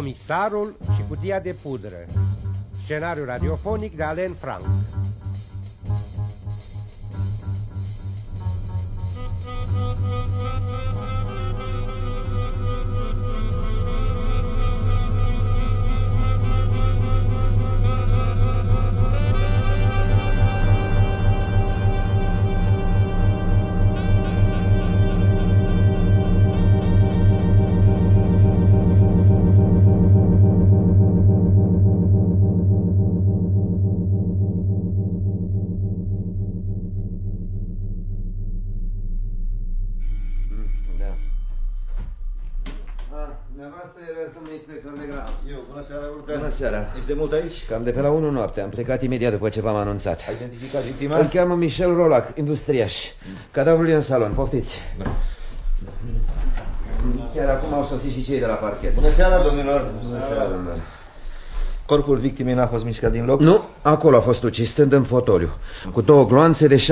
Comisarul și cutia de pudră. Scenariu radiofonic de Alen Frank. Seara. Ești de mult aici? Cam de pe la 1 noapte. Am plecat imediat după ce v-am anunțat. Ai identificat victima? Îl cheamă Michel Rolac, industriaș. Cadavrul e în salon, poftiți. Da. Chiar acum au sosit și cei de la parchet. Bună seara, domnilor! Bună seara, domnilor! Corpul victimei n-a fost mișcat din loc? Nu, acolo a fost ucis, stând în fotoliu, cu două gloanțe de 7,65.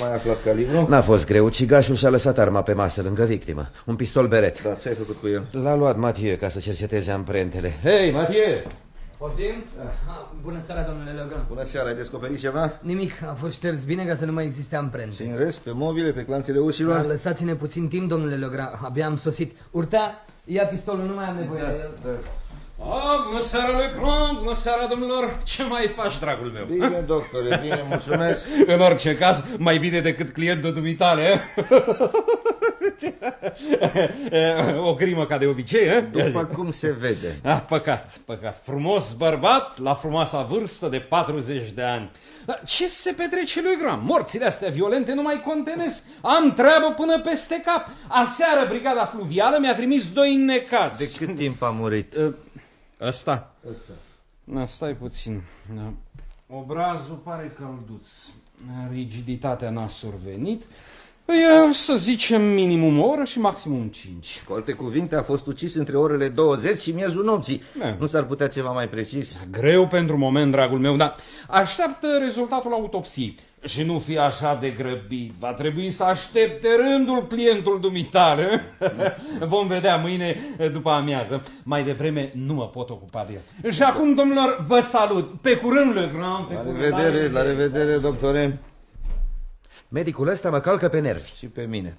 Mai aflat calibru? N-a fost greu, cigașul și-a lăsat arma pe masă lângă victimă. Un pistol beret. Da, ce ai făcut cu el? L-a luat Mathieu ca să cerceteze amprentele. Hei, Mathieu! Poftim? Ah, bună seara, domnule Legan. Bună seara, ai descoperit ceva? Nimic, a fost șters bine ca să nu mai existe amprente. Și în rest, pe mobile, pe clanțele ușilor? Da, lăsați-ne puțin timp, domnule Legra, abia am sosit. Urta, ia pistolul, nu mai am nevoie da, de el. Da. Ah, bună seara lui Cron, bună seara domnilor, ce mai faci, dragul meu? Bine, doctore, bine, mulțumesc. În orice caz, mai bine decât clientul dumitale. o crimă ca de obicei, eh? După cum se vede. Ah, păcat, păcat. Frumos bărbat, la frumoasa vârstă de 40 de ani. Dar ce se petrece lui Gram? Morțile astea violente nu mai contenesc. Am treabă până peste cap. Aseară brigada fluvială mi-a trimis doi înnecați. De cât timp a murit? Ăsta? Ăsta. Da, stai puțin. Da. Obrazul pare călduț. Rigiditatea n-a survenit. Păi, să zicem minimum o oră și maximum 5. Cu alte cuvinte, a fost ucis între orele 20 și miezul nopții. Ne. Nu s-ar putea ceva mai precis? Greu pentru moment, dragul meu, dar așteaptă rezultatul autopsiei. Și nu fi așa de grăbit. Va trebui să aștepte rândul clientul dumitare. Vom vedea mâine după amiază. Mai devreme nu mă pot ocupa de el. Și acum, domnilor, vă salut. Pe curând, Le Grand. Pe la revedere, la revedere, doctore. Medicul ăsta mă calcă pe nervi. Și pe mine.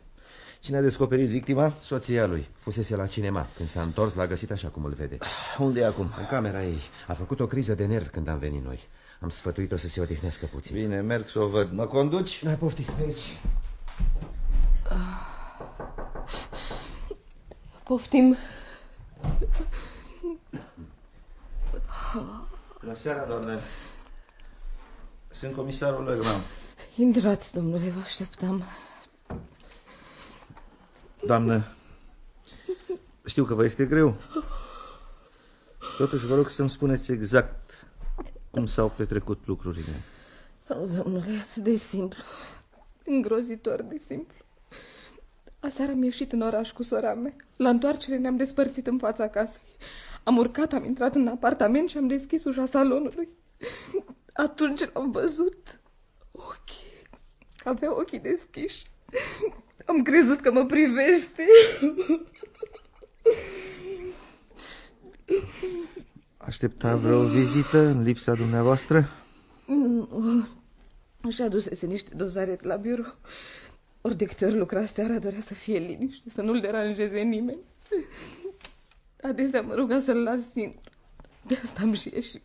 Cine a descoperit victima? Soția lui. Fusese la cinema. Când s-a întors, l-a găsit așa cum îl vedeți. Unde e acum? În camera ei. A făcut o criză de nervi când am venit noi. Am sfătuit-o să se odihnească puțin. Bine, merg să o văd. Mă conduci? Da, poftiți, mergi. Poftim. Bună seara, doamne. Sunt comisarul Legrand. Intrați, domnule, vă așteptam. Doamnă, știu că vă este greu. Totuși vă rog să-mi spuneți exact cum s-au petrecut lucrurile. Oh, domnule, atât de simplu. Îngrozitor de simplu. Aseară am ieșit în oraș cu sora mea. La întoarcere ne-am despărțit în fața casei. Am urcat, am intrat în apartament și am deschis ușa salonului. Atunci l-am văzut. Ochii. Avea ochii deschiși. Am crezut că mă privește. Aștepta vreo vizită în lipsa dumneavoastră? Nu. Și adusese niște dozare la birou. Ori de câte ori lucra seara, dorea să fie liniște, să nu-l deranjeze nimeni. Adesea mă ruga să-l las singur. De asta am și ieșit.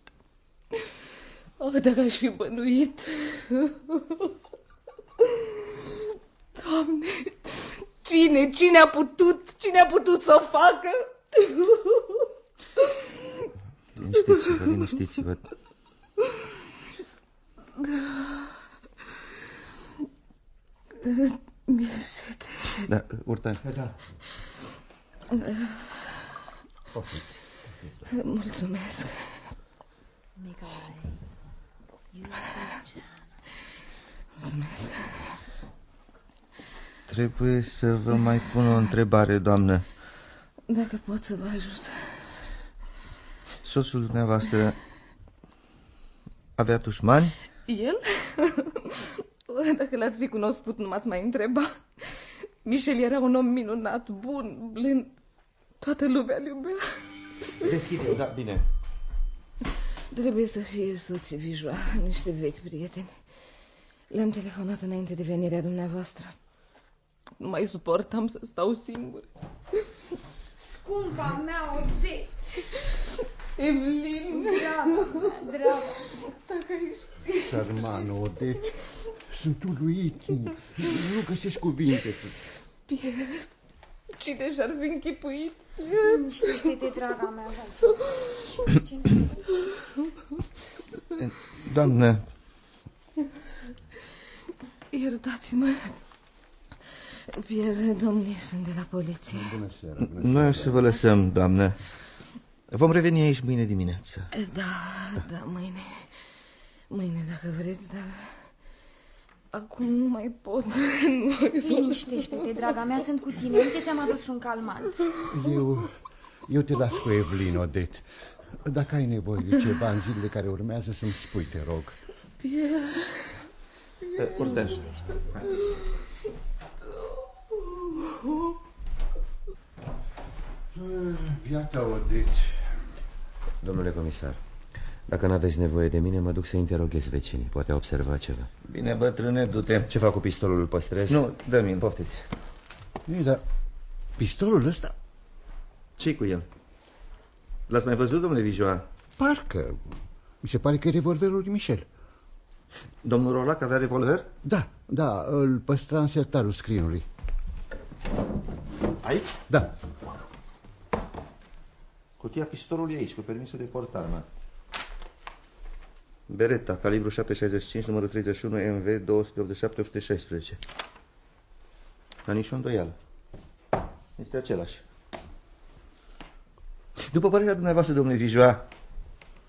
Oh, dacă aș fi bănuit... Doamne, cine, cine a putut, cine a putut să o facă? Liniștiți-vă, liniștiți-vă. Mi-e sete. Da, urtă. Da. Poftiți. Mulțumesc. Nicolae, Mulțumesc. Trebuie să vă mai pun o întrebare, doamnă. Dacă pot să vă ajut. Soțul dumneavoastră avea dușmani? El? Dacă l-ați fi cunoscut, nu m-ați mai întreba. Michel era un om minunat, bun, blând. Toată lumea îl iubea. Deschid eu, da, bine. Trebuie să fie soții Vijua, niște vechi prieteni. Le-am telefonat înainte de venirea dumneavoastră. Nu mai suportam să stau singur. Scumpa mea, Odete. Evelyn! Draga mea, draga. Dacă ești... Sărmană, Odete, sunt uluit. Nu, nu găsesc cuvinte să... Pierre, cine și-ar fi închipuit? Liniștește-te, draga mea, Valcea. Cine? Doamnă, Iertați-mă. Pierre, domnii sunt de la poliție. Bună seara, bună noi o să vă lăsăm, doamnă. Vom reveni aici mâine dimineață. Da, da, mâine. Mâine, dacă vreți, dar... Acum nu mai pot. Nu mai pot. Liniștește-te, draga mea, sunt cu tine. Uite, ți-am adus și un calmant. Eu, eu te las cu Evelyn, Odet. Dacă ai nevoie de ceva în zilele care urmează, să-mi spui, te rog. Pierre, Urteș. Piata, Odet. Domnule comisar, dacă n-aveți nevoie de mine, mă duc să interoghez vecinii. Poate observa ceva. Bine, bătrâne, du-te. Ce fac cu pistolul? Îl păstrez? Nu, dă-mi, poftiți. Ei, dar pistolul ăsta, ce cu el? L-ați mai văzut, domnule Vijoa? parcă, mi se pare că e revolverul lui Michel. Domnul Rolac avea revolver? Da, da, îl păstra în sertarul scrinului. Aici? Da, Cutia pistolului aici, cu permisul de portarmă. Beretta, calibru 765, numărul 31, MV 287-116. Dar nici o îndoială. Este același. După părerea dumneavoastră, domnule Vijoa,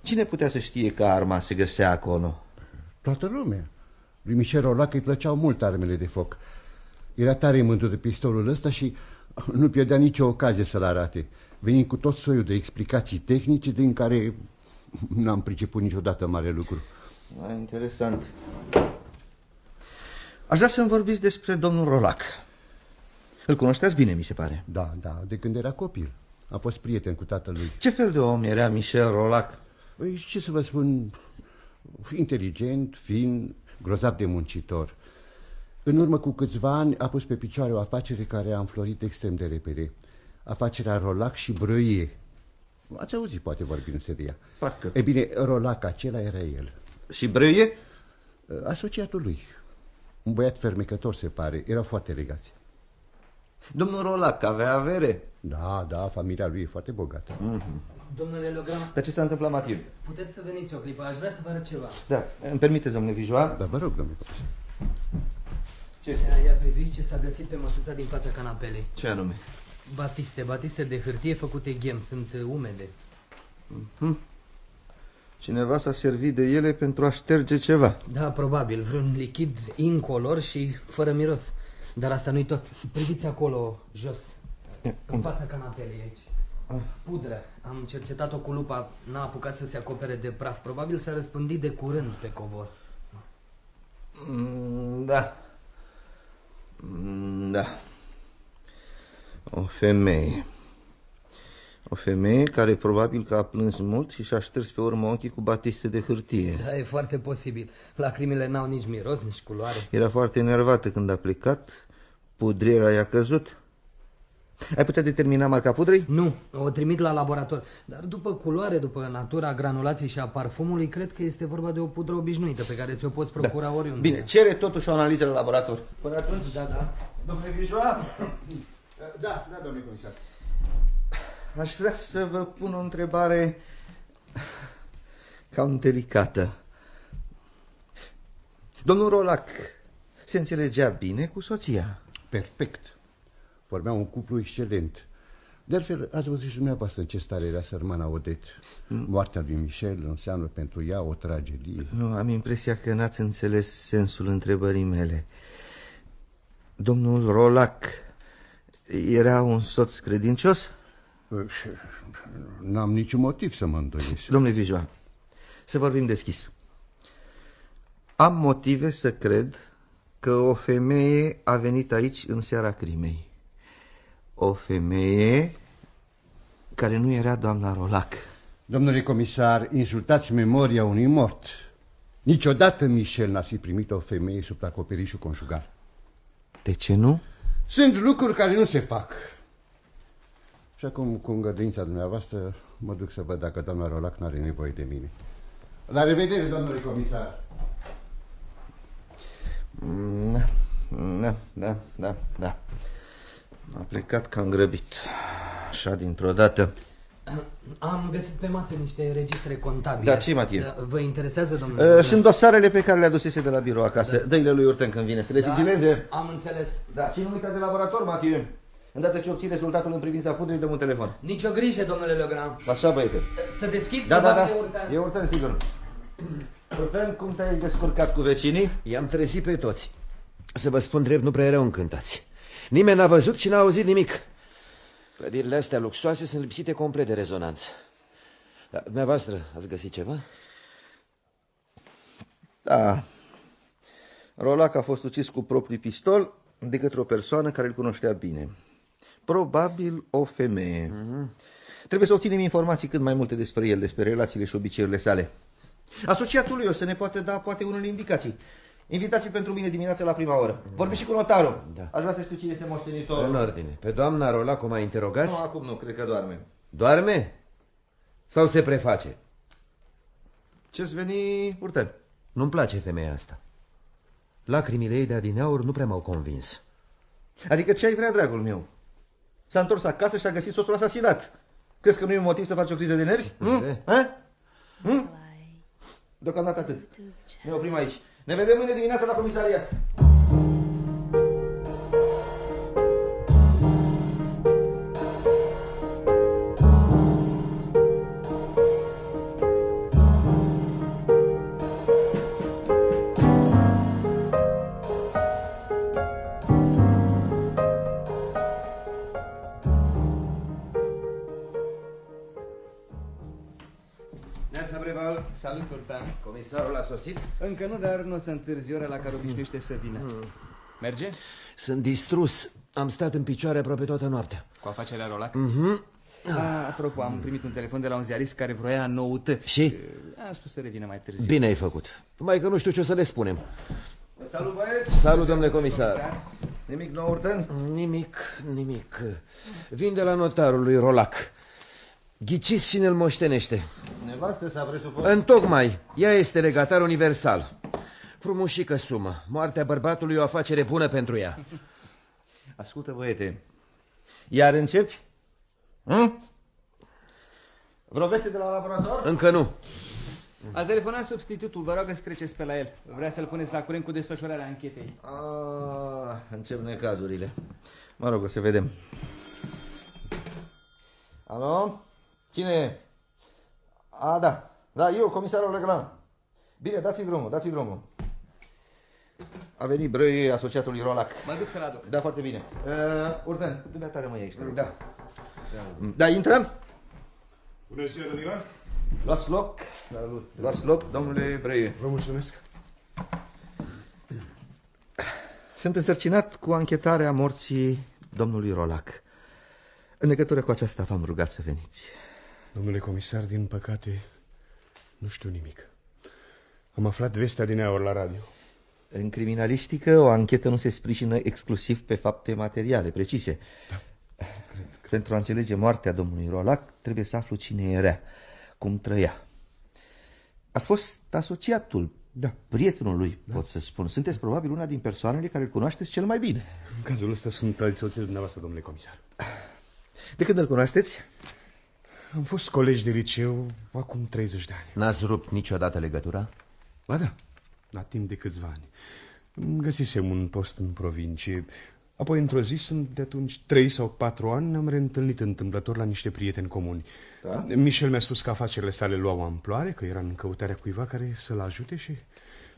cine putea să știe că arma se găsea acolo? toată lumea. Lui Michel Rolac îi plăceau mult armele de foc. Era tare mândru de pistolul ăsta și nu pierdea nicio ocazie să-l arate. Venind cu tot soiul de explicații tehnice din care n-am priceput niciodată mare lucru. Da, interesant. Aș vrea să-mi vorbiți despre domnul Rolac. Îl cunoșteați bine, mi se pare. Da, da, de când era copil. A fost prieten cu tatălui. Ce fel de om era Michel Rolac? Păi, ce să vă spun, inteligent, fin, grozav de muncitor. În urmă cu câțiva ani a pus pe picioare o afacere care a înflorit extrem de repede. Afacerea Rolac și Brăie. Ați auzit, poate, vorbindu-se de ea. Parcă. E bine, Rolac acela era el. Și Brăie? Asociatul lui. Un băiat fermecător, se pare. Era foarte legați. Domnul Rolac avea avere. Da, da, familia lui e foarte bogată. Domnule Legram, Dar ce s-a întâmplat, Matiu? puteți să veniți o clipă, aș vrea să vă arăt ceva. Da, îmi permite, domnule Vijoa? Dar vă rog, domnule profesor. Ce? Ia, ia priviți ce s-a găsit pe măsuța din fața canapelei. Ce anume? Batiste, batiste de hârtie făcute ghem, sunt uh, umede. Cineva s-a servit de ele pentru a șterge ceva. Da, probabil, vreun lichid incolor și fără miros. Dar asta nu-i tot. Priviți acolo, jos, în fața canapelei aici. Pudră. Am cercetat-o cu lupa, n-a apucat să se acopere de praf. Probabil s-a răspândit de curând pe covor. Mm, Da. Mm, Da. O femeie. O femeie care probabil că a plâns mult și și-a șters pe urmă ochii cu batiste de hârtie. Da, e foarte posibil. Lacrimile n-au nici miros, nici culoare. Era foarte enervată când a plecat. Pudriera i-a căzut. Ai putea determina marca pudrei? Nu, o trimit la laborator. Dar după culoare, după natura granulației și a parfumului, cred că este vorba de o pudră obișnuită pe care ți-o poți procura oriunde. Bine, cere totuși o analiză la laborator. Până atunci, Da, da. domnule Vijoa, Da, da, domnule comisar. aș vrea să vă pun o întrebare cam delicată. Domnul Rolac se înțelegea bine cu soția. Perfect. Formea un cuplu excelent. De altfel, ați văzut și dumneavoastră în ce stare era sărmana Odet. Moartea lui Michel înseamnă pentru ea o tragedie. Nu, am impresia că n-ați înțeles sensul întrebării mele. Domnul Rolac era un soț credincios? N-am niciun motiv să mă îndoiesc. Domnule Vijoa, să vorbim deschis. Am motive să cred că o femeie a venit aici în seara crimei. O femeie care nu era doamna Rolac. Domnule comisar, insultați memoria unui mort. Niciodată Michel n-a fi primit o femeie sub acoperișul conjugal. De ce nu? Sunt lucruri care nu se fac. Și acum, cu îngăduința dumneavoastră, mă duc să văd dacă doamna Rolac nu are nevoie de mine. La revedere, domnule comisar. Da, da, da, da, da. A plecat ca îngrăbit. Așa dintr-o dată. Am găsit pe masă niște registre contabile. Da, ce, Matie? Da, Vă interesează, domnule? Uh, sunt dosarele pe care le adusese de la birou acasă. Da. Dă-i-le lui Urten când vine să le Da, sigileze. Am înțeles. Da, și nu uita de laborator, Matie. Îndată ce obții rezultatul în privința pudrei, dăm un telefon. Nici o grijă, domnule Legrand. Așa, băiete. Să deschid? Da, da, Bate da. Urtean. E Urten, sigur. Urten, cum te-ai descurcat cu vecinii? I-am trezit pe toți. Să vă spun drept, nu prea erau încântați. Nimeni n-a văzut și n-a auzit nimic. Clădirile astea luxoase sunt lipsite complet de rezonanță. Dar dumneavoastră ați găsit ceva? Da. Rolac a fost ucis cu propriul pistol de către o persoană care îl cunoștea bine. Probabil o femeie. Trebuie să obținem informații cât mai multe despre el, despre relațiile și obiceiurile sale. Asociatul lui o să ne poate da poate unele indicații. Invitați-l pentru mine dimineața la prima oră. Vorbim și cu notarul. Da. Aș vrea să știu cine este moștenitorul. În ordine. Pe doamna Rolac o mai interogați? Nu, acum nu, cred că doarme. Doarme? Sau se preface? Ce-ți veni, Urten? Nu-mi place femeia asta. Lacrimile ei de adineauri nu prea m-au convins. Adică ce ai vrea, dragul meu? S-a întors acasă și a găsit soțul asasinat. Crezi că nu e un motiv să faci o criză de nervi? Hm? E. Ha? Hm? Deocamdată atât. Ne oprim aici. Ne vedem mâine dimineața la comisariat. Comisarul a sosit? Încă nu, dar nu o să întârzi ora la care obișnuiește să vină. Merge? Sunt distrus. Am stat în picioare aproape toată noaptea. Cu afacerea Rolac? Mhm. A, apropo, am primit un telefon de la un ziarist care vroia noutăți. Și? Am spus să revină mai târziu. Bine ai făcut. Mai că nu știu ce o să le spunem. Salut, băieți! Salut, domnule comisar. Nimic nou, Urten? Nimic, nimic. Vin de la notarul lui Rolac. Ghiciți cine îl moștenește. Nevastă s-a presupus. Întocmai, ea este legatar universal. Frumușică sumă. Moartea bărbatului e o afacere bună pentru ea. Ascultă, băiete. Iar începi? Hm? Vreo veste de la laborator? Încă nu. A telefonat substitutul, vă rog să treceți pe la el. Vrea să-l puneți la curent cu desfășurarea anchetei. Ah, încep necazurile. Mă rog, o să vedem. Alo? Cine e? A, da. Da, eu, comisarul Legrand. Bine, dați-i drumul, dați-i drumul. A venit Brăie, asociatul lui Rolac. Mă duc să-l aduc. Da, foarte bine. Uh, Urdan, dumneata rămâi aici. te rog. Da. Da, intră. Bună ziua, domnilor. Luați loc. Luați loc, domnule Brăie. Vă mulțumesc. Sunt însărcinat cu anchetarea morții domnului Rolac. În legătură cu aceasta v-am rugat să veniți. Domnule comisar, din păcate, nu știu nimic. Am aflat vestea din aur la radio. În criminalistică, o anchetă nu se sprijină exclusiv pe fapte materiale, precise. Da, cred că... Pentru a înțelege moartea domnului Rolac, trebuie să aflu cine era, cum trăia. Ați fost asociatul, Da. prietenul lui, da. pot să spun. Sunteți probabil una din persoanele care îl cunoașteți cel mai bine. În cazul ăsta sunt alți soții dumneavoastră, domnule comisar. De când îl cunoașteți? Am fost colegi de liceu acum 30 de ani. N-ați rupt niciodată legătura? Ba da, la timp de câțiva ani. Îmi Găsisem un post în provincie. Apoi, într-o zi, sunt de atunci trei sau patru ani, ne-am reîntâlnit întâmplător la niște prieteni comuni. Da? Michel mi-a spus că afacerile sale luau amploare, că era în căutarea cuiva care să-l ajute și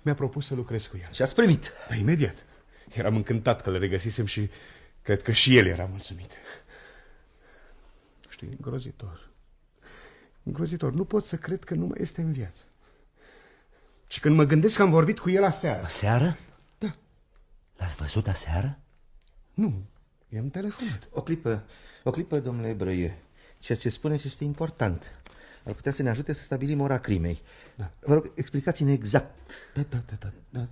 mi-a propus să lucrez cu el. Și ați primit. Da, imediat. Eram încântat că le regăsisem și cred că și el era mulțumit. Știi, îngrozitor. Îngrozitor. Nu pot să cred că nu mai este în viață. Și când mă gândesc că am vorbit cu el aseară. Aseară? Da. L-ați văzut aseară? Nu, i-am telefonat. O clipă, o clipă, domnule Brăie. Ceea ce spuneți este important. Ar putea să ne ajute să stabilim ora crimei. Da. Vă rog, explicați-ne exact. Da, da, da, da, da.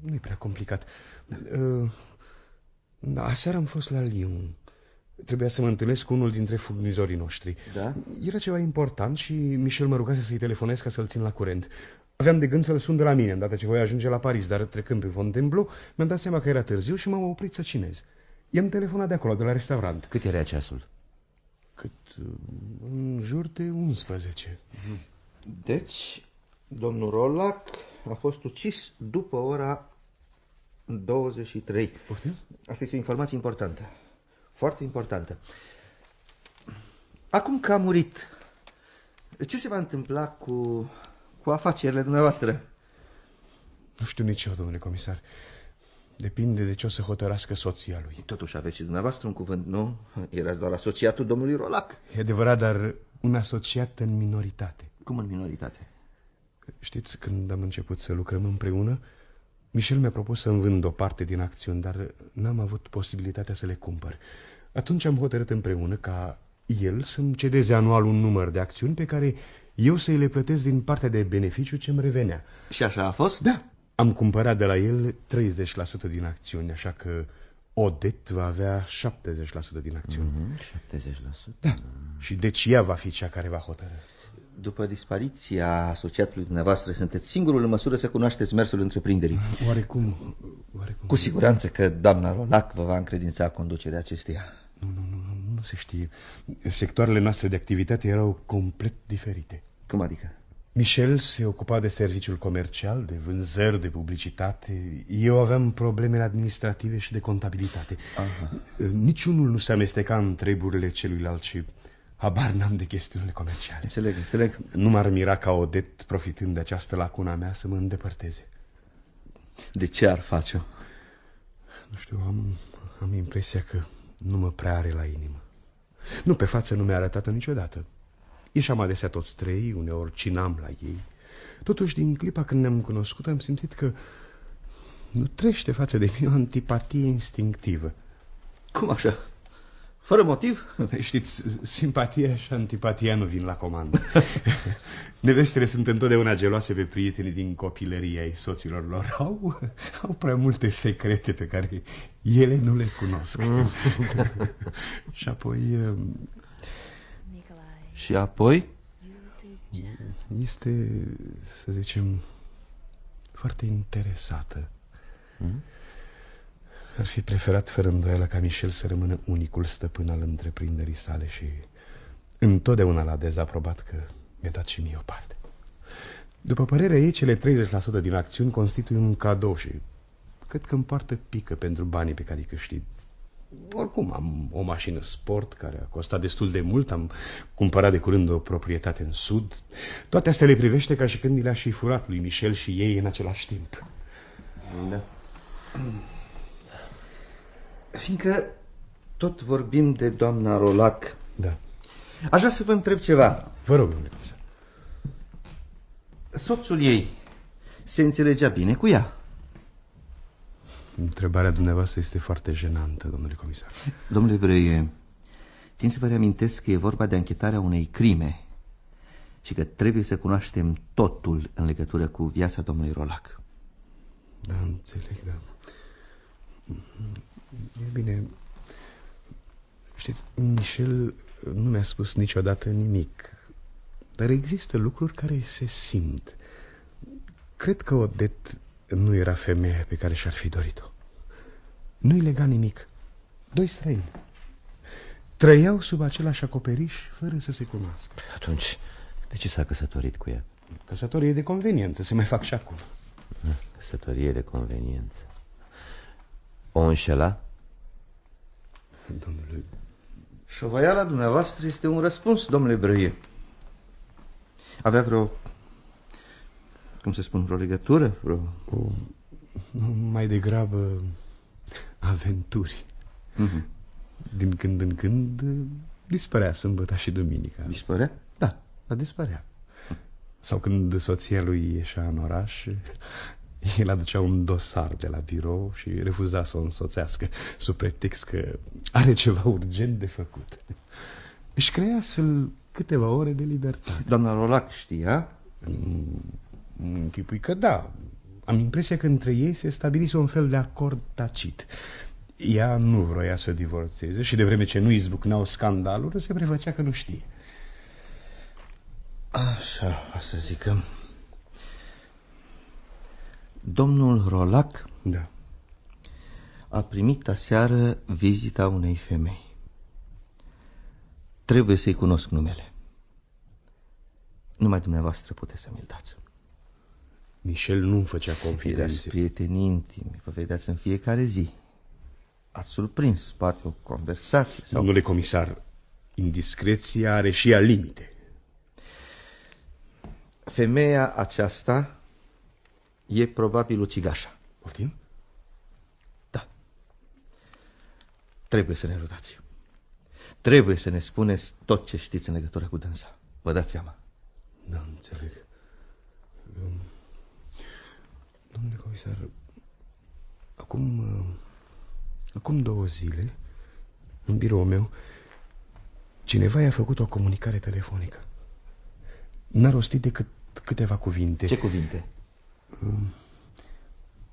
nu e prea complicat. Uh, da, aseară am fost la Lyon. Trebuia să mă întâlnesc cu unul dintre furnizorii noștri. Da? Era ceva important și Michel mă rugase să-i telefonez ca să-l țin la curent. Aveam de gând să-l sun de la mine, îndată ce voi ajunge la Paris, dar trecând pe Fontainebleau, mi-am dat seama că era târziu și m-am oprit să cinez. I-am telefonat de acolo, de la restaurant. Cât era ceasul? Cât? În jur de 11. Deci, domnul Rolac a fost ucis după ora 23. Poftim? Asta este o informație importantă. Foarte importantă. Acum că a murit, ce se va întâmpla cu, cu afacerile dumneavoastră? Nu știu nici eu, domnule comisar. Depinde de ce o să hotărască soția lui. Totuși aveți și dumneavoastră un cuvânt, nu? Erați doar asociatul domnului Rolac. E adevărat, dar un asociat în minoritate. Cum în minoritate? Știți, când am început să lucrăm împreună, Michel mi-a propus să-mi vând o parte din acțiuni, dar n-am avut posibilitatea să le cumpăr. Atunci am hotărât împreună ca el să-mi cedeze anual un număr de acțiuni pe care eu să-i le plătesc din partea de beneficiu ce-mi revenea. Și așa a fost? Da. Am cumpărat de la el 30% din acțiuni, așa că Odet va avea 70% din acțiuni. Mm -hmm, 70%? Da. Și deci ea va fi cea care va hotărâ. După dispariția asociatului dumneavoastră, sunteți singurul în măsură să cunoașteți mersul întreprinderii. Oarecum, oarecum... Cu siguranță că doamna Rolac vă va încredința conducerea acesteia. Nu, nu, nu, nu, nu se știe. Sectoarele noastre de activitate erau complet diferite. Cum adică? Michel se ocupa de serviciul comercial, de vânzări, de publicitate. Eu aveam probleme administrative și de contabilitate. Aha. Niciunul nu se amesteca în treburile celuilalt și habar n-am de chestiunile comerciale. Înțeleg, înțeleg. Nu m-ar mira ca Odet, profitând de această lacuna mea, să mă îndepărteze. De ce ar face-o? Nu știu, am, am impresia că nu mă prea are la inimă. Nu, pe față nu mi-a arătat niciodată. Ieșeam adesea toți trei, uneori cinam la ei. Totuși, din clipa când ne-am cunoscut, am simțit că nu trește față de mine o antipatie instinctivă. Cum așa? Fără motiv? Știți, simpatia și antipatia nu vin la comandă. Nevestele sunt întotdeauna geloase pe prietenii din copilărie ai soților lor. Au, au prea multe secrete pe care ele nu le cunosc. și apoi... Și apoi? Este, să zicem, foarte interesată. Hmm? Ar fi preferat fără îndoială ca Michel să rămână unicul stăpân al întreprinderii sale și întotdeauna l-a dezaprobat că mi-a dat și mie o parte. După părerea ei, cele 30% din acțiuni constituie un cadou și cred că împartă pică pentru banii pe care îi câștig. Oricum, am o mașină sport care a costat destul de mult, am cumpărat de curând o proprietate în sud. Toate astea le privește ca și când le-a și furat lui Michel și ei în același timp. Da. Fiindcă tot vorbim de doamna Rolac, Da. aș vrea să vă întreb ceva. Vă rog, domnule comisar. Soțul ei se înțelegea bine cu ea. Întrebarea dumneavoastră este foarte jenantă, domnule comisar. Domnule Breie, țin să vă reamintesc că e vorba de anchetarea unei crime și că trebuie să cunoaștem totul în legătură cu viața domnului Rolac. Da, înțeleg, da. E bine, știți, Michel nu mi-a spus niciodată nimic, dar există lucruri care se simt. Cred că Odet nu era femeia pe care și-ar fi dorit-o. Nu-i lega nimic. Doi străini. Trăiau sub același acoperiș fără să se cunoască. Atunci, de ce s-a căsătorit cu ea? Căsătorie de conveniență, se mai fac și acum. Căsătorie de conveniență. O înșela? Domnule, Șovaiala dumneavoastră este un răspuns, domnule Brăie. Avea vreo, cum se spun, vreo legătură? Vreo... o, mai degrabă aventuri. Mhm. Din când în când dispărea sâmbătă și duminica. Dispărea? Da, dar dispărea. Sau când soția lui ieșea în oraș, el aducea un dosar de la birou și refuza să o însoțească sub pretext că are ceva urgent de făcut. Își crea astfel câteva ore de libertate. Doamna Rolac știa? Închipui că da. Am impresia că între ei se stabilise un fel de acord tacit. Ea nu vroia să divorțeze și de vreme ce nu izbucneau scandaluri, se prefăcea că nu știe. Așa, să zicem. Domnul Rolac Da. a primit aseară vizita unei femei. Trebuie să-i cunosc numele. Numai dumneavoastră puteți să mi-l dați. Michel nu făcea Fireați confidențe. prieteni intimi, vă vedeați în fiecare zi. Ați surprins, poate o conversație sau... Domnule comisar, indiscreția are și ea limite. Femeia aceasta e probabil ucigașa. Poftim? Da. Trebuie să ne ajutați. Trebuie să ne spuneți tot ce știți în legătură cu dânsa. Vă dați seama. Da, înțeleg. Um, Domnule comisar, acum, uh, acum două zile, în biroul meu, cineva i-a făcut o comunicare telefonică. N-a rostit decât câteva cuvinte. Ce cuvinte?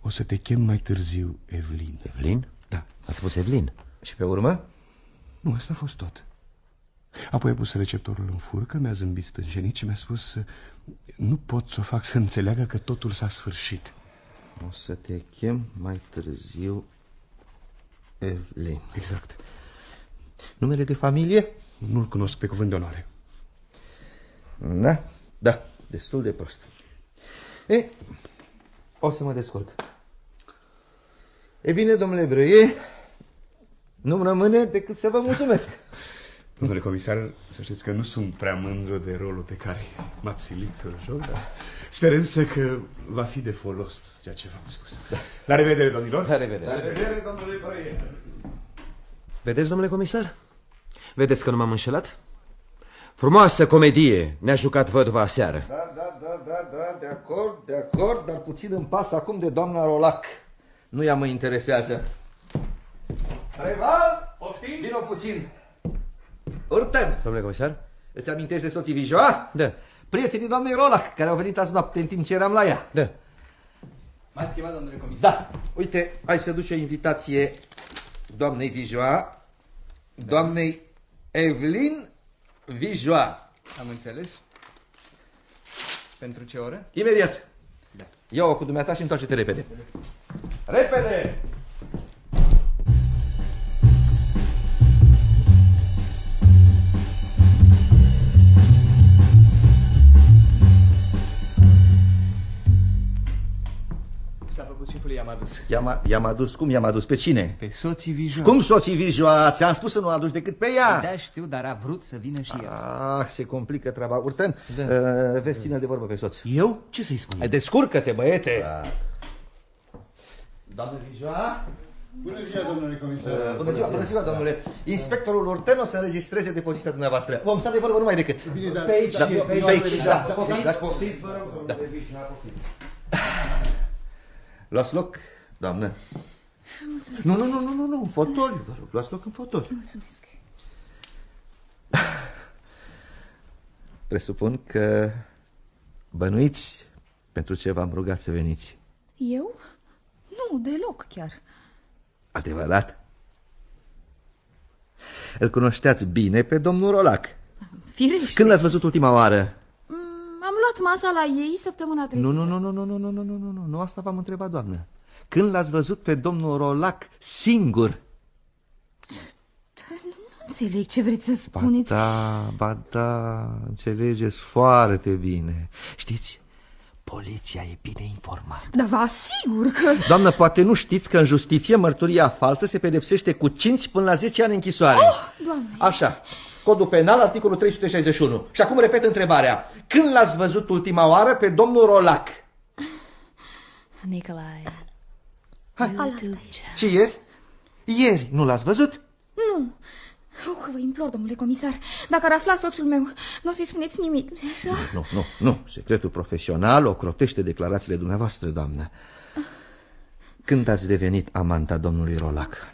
O să te chem mai târziu, Evelyn. Evelin? Da. Ați spus Evelin? Și pe urmă? Nu, asta a fost tot. Apoi a pus receptorul în furcă, mi-a zâmbit stânjenit și mi-a spus uh, Nu pot să o fac să înțeleagă că totul s-a sfârșit. O să te chem mai târziu Evelyn. Exact. Numele de familie? Nu-l cunosc pe cuvânt de onoare. Da, da, destul de prost. E, o să mă descurc. E bine, domnule Brăie, nu-mi rămâne decât să vă mulțumesc. Domnule comisar, să știți că nu sunt prea mândru de rolul pe care m-ați silit să-l joc, dar sper însă că va fi de folos ceea ce v-am spus. La revedere, domnilor! La revedere. La revedere, domnule Brăie! Vedeți, domnule comisar? Vedeți că nu m-am înșelat? Frumoasă comedie ne-a jucat văduva aseară. Da, da, da, da, da, de acord, de acord, dar puțin în pas acum de doamna Rolac. Nu ea mă interesează. Reval, Poftim? vino puțin. Urten, Domnule comisar? îți amintești de soții Vijoa? Da. Prietenii doamnei Rolac, care au venit azi noapte în timp ce eram la ea. Da. M-ați chemat, domnule comisar? Da. Uite, hai să duci o invitație doamnei Vijoa, doamnei Evelyn Vijoa. Am înțeles. Pentru ce oră? Imediat. Da. Ia-o cu dumneata și întoarce-te repede. Repede! S-a făcut șeful, i-am adus. I-am, i-am adus, cum i-am adus? Pe cine? Pe soții Vijon. Cum soții Vijoa? Ți-am spus să nu aduci decât pe ea. Da, știu, dar a vrut să vină și el. Ah, se complică treaba. Urten, da. uh, vezi, ține de vorbă pe soț. Eu? Ce să-i spun? Hai, Descurcă-te, băiete! Da. Doamne Vijoa? Bună ziua, domnule comisar. Uh, bună ziua, bună ziua, domnule. Inspectorul Urten o să înregistreze depozita dumneavoastră. Vom sta de vorbă numai decât. Bine, dar... Pe aici, da, pe aici, pe aici, da. Poftiți, Da. poftiți, vă rog, domnule Vișna, poftiți. Luați loc, doamnă. Mulțumesc. Nu, nu, nu, nu, nu, nu, în fotoliu, vă rog, luați loc în fotoliu. Mulțumesc. Presupun că bănuiți pentru ce v-am rugat să veniți. Eu? Nu, deloc chiar. Adevărat? Îl cunoșteați bine pe domnul Rolac. Firește. Când l-ați văzut ultima oară? Mm, Am luat masa la ei săptămâna trecută. Nu, nu, nu, nu, nu, nu, nu, nu, nu, nu, nu, asta v-am întrebat, doamnă. Când l-ați văzut pe domnul Rolac singur? Nu înțeleg ce vreți să Ba spuneți. da, ba da, înțelegeți foarte bine. Știți, poliția e bine informată. Dar vă asigur că... Doamnă, poate nu știți că în justiție mărturia falsă se pedepsește cu 5 până la 10 ani închisoare. Oh, Doamne. Așa, codul penal, articolul 361. Și acum repet întrebarea. Când l-ați văzut ultima oară pe domnul Rolac? Nicolae. Și ieri? Ieri nu l-ați văzut? Nu. Oh, vă implor, domnule comisar, dacă ar afla soțul meu, nu o să-i spuneți nimic, nu așa? Nu, nu, nu. Secretul profesional o crotește declarațiile dumneavoastră, doamnă. Când ați devenit amanta domnului Rolac?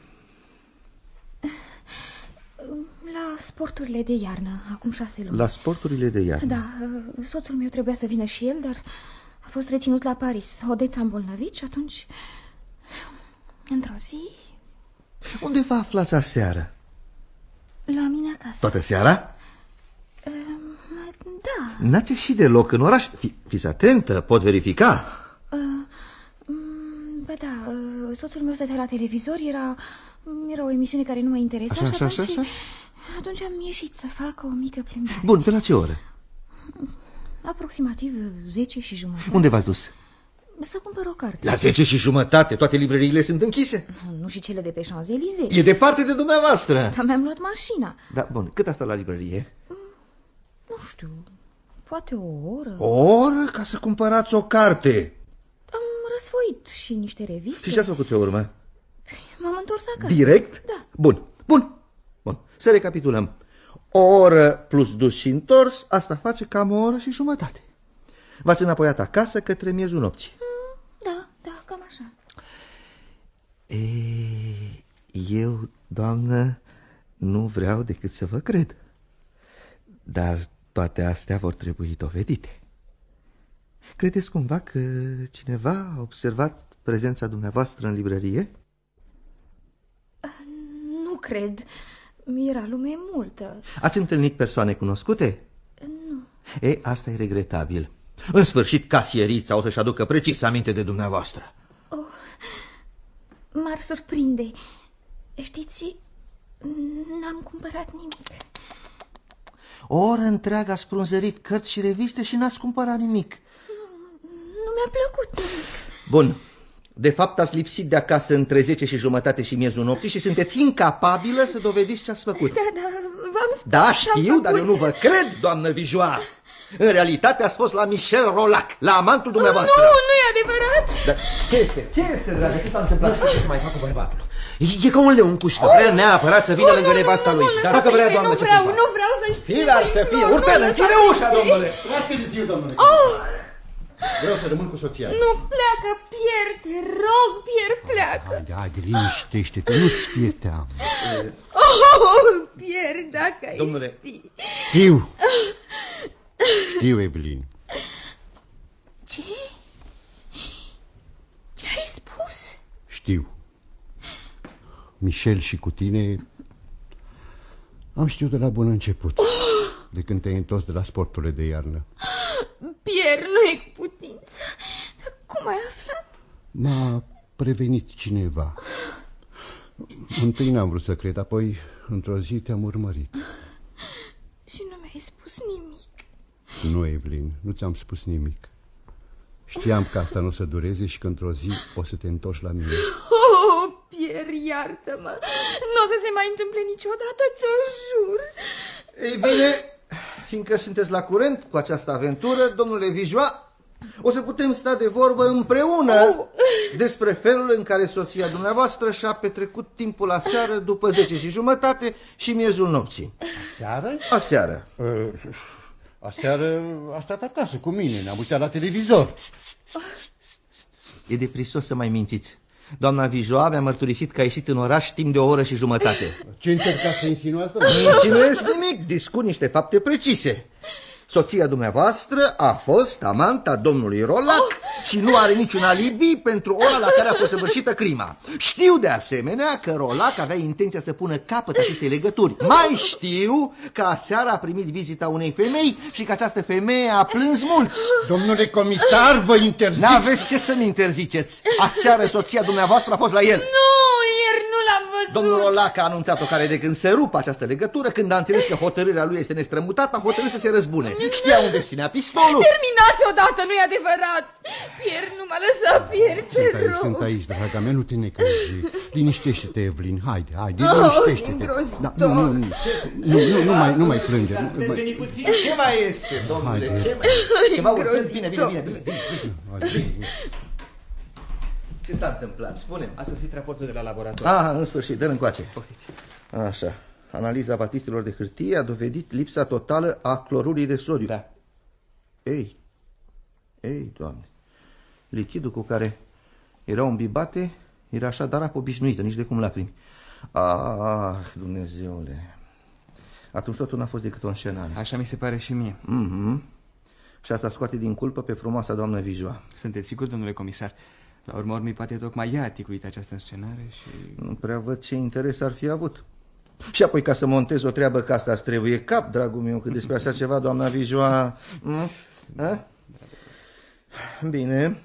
La sporturile de iarnă, acum șase luni. La sporturile de iarnă? Da, uh, soțul meu trebuia să vină și el, dar a fost reținut la Paris. Odeța îmbolnăvit și atunci, într-o zi... Unde vă aflați aseară? La mine acasă. Toată seara? Uh, da. N-ați ieșit deloc în oraș? Fi, fiți atentă, pot verifica. Uh, mm, Bă, da, uh, soțul meu stătea la televizor, era, era o emisiune care nu mă interesa Așa, și așa, atunci, așa, așa. Atunci am ieșit să fac o mică plimbare. Bun, pe la ce oră? Aproximativ 10 și jumătate. Unde v-ați dus? Să cumpăr o carte. La 10 și jumătate, toate librăriile sunt închise. Nu și cele de pe Champs-Élysées. E departe de dumneavoastră. Dar mi-am luat mașina. Da, bun, cât a stat la librărie? Nu știu, poate o oră. O oră ca să cumpărați o carte. Am răsfoit și niște reviste. Și ce ați făcut pe urmă? M-am întors acasă. Direct? Da. Bun, bun, bun. Să recapitulăm. O oră plus dus și întors, asta face cam o oră și jumătate. V-ați înapoiat acasă către miezul nopții. Da, da, cam așa. E, eu, doamnă, nu vreau decât să vă cred. Dar toate astea vor trebui dovedite. Credeți cumva că cineva a observat prezența dumneavoastră în librărie? Nu cred. Era lume multă. Ați întâlnit persoane cunoscute? Nu. E, asta e regretabil. În sfârșit, casierița o să-și aducă precis aminte de dumneavoastră. M-ar surprinde. Știți, n-am cumpărat nimic. O oră întreagă ați frunzărit cărți și reviste și n-ați cumpărat nimic. Nu mi-a plăcut nimic. Bun. De fapt, ați lipsit de acasă între 10 și jumătate și miezul nopții și sunteți incapabilă să dovediți ce ați făcut. Da, da, v-am spus Da, ce-am știu, dar eu făcut. nu vă cred, doamnă Vijoa. În realitate ați fost la Michel Rolac, la amantul dumneavoastră. Nu, nu e adevărat. Dar ce este? Ce este, dragă? Ce s-a întâmplat? Nu știu ce să mai facă bărbatul. E, e ca un leun cușcă, vrea neapărat să vină Oh, lângă nu, nevasta nu, lui. nu, Dar nu, dacă vrea, nu, doamnă, nu ce vreau, să nu vreau să știu. Fir ar să fie. Nu, Urpeană, nu, închide nu. ușa, domnule. Prea târziu, domnule. Oh, Vreau să rămân cu soția. nu pleacă, Pierre, te rog, Pierre, pleacă. Haide, haide, liniștește-te, nu-ți fie teamă. Oh, Pierre, dacă ai Domnule. ști. Știu. Știu, Evelyn. Ce? Ce ai spus? Știu. Michel și cu tine am știut de la bun început. De când te-ai întors de la sporturile de iarnă. Pierre, nu e cu putință. Dar cum ai aflat? M-a prevenit cineva. Întâi n-am vrut să cred, apoi într-o zi te-am urmărit. Și nu mi-ai spus nimic. Nu, Evelyn, nu ți-am spus nimic. Știam că asta nu o să dureze și că într-o zi o să te întorci la mine. Oh, Pierre, iartă-mă. Nu o să se mai întâmple niciodată, ți-o jur. Ei bine, fiindcă sunteți la curent cu această aventură, domnule Vijoa, o să putem sta de vorbă împreună despre felul în care soția dumneavoastră și-a petrecut timpul la seară după 10 și jumătate și miezul nopții. Seară? Aseară. Aseară a stat acasă cu mine, ne-am uitat la televizor. E de prisos să mai mințiți. Doamna Vijoa mi-a mărturisit că a ieșit în oraș timp de o oră și jumătate. Ce încercați să insinuați? Nu insinuez nimic, discut niște fapte precise. Soția dumneavoastră a fost amanta domnului Rolac și nu are niciun alibi pentru ora la care a fost săvârșită crima. Știu de asemenea că Rolac avea intenția să pună capăt acestei legături. Mai știu că aseară a primit vizita unei femei și că această femeie a plâns mult. Domnule comisar, vă interzic. N-aveți ce să-mi interziceți. Aseară soția dumneavoastră a fost la el. Nu, ieri nu l-am văzut. Domnul Olac a anunțat-o care de când se rupă această legătură, când a înțeles că hotărârea lui este nestrămutată, a hotărât să se răzbune. Știa unde ținea pistolul. Terminați odată, nu-i adevărat. Pierre, nu mă lăsa, Pierre, te Sunt aici, rog. sunt aici, draga mea, nu te necăji. Liniștește-te, Evelyn, haide, haide, Oh, liniștește-te. îngrozitor. Da, nu, nu, nu, nu, nu, mai, nu mai plânge. S-ar Nu, puteți mai- veni puțin? Ce mai este, domnule? Haide. Ce mai Ceva urgent? Bine, bine, bine, bine. haide. Ce s-a întâmplat? spune A sosit raportul de la laborator. Ah, în sfârșit, dă-l încoace. Poftiți. Așa. Analiza batistelor de hârtie a dovedit lipsa totală a clorurii de sodiu. Da. Ei, ei, doamne, lichidul cu care erau îmbibate era așadar apă obișnuită, nici de cum lacrimi. Ah, Dumnezeule. Atunci totul n-a fost decât o înșenare. Așa mi se pare și mie. Mm -hmm. Și asta scoate din culpă pe frumoasa doamnă Vijua. Sunteți sigur, domnule comisar? La urmă urmei, poate tocmai ea a ticuit această scenare și... Nu prea văd ce interes ar fi avut. Și apoi ca să montez o treabă ca asta îți trebuie cap, dragul meu, că despre așa ceva, doamna Vijua... Mm? Bine,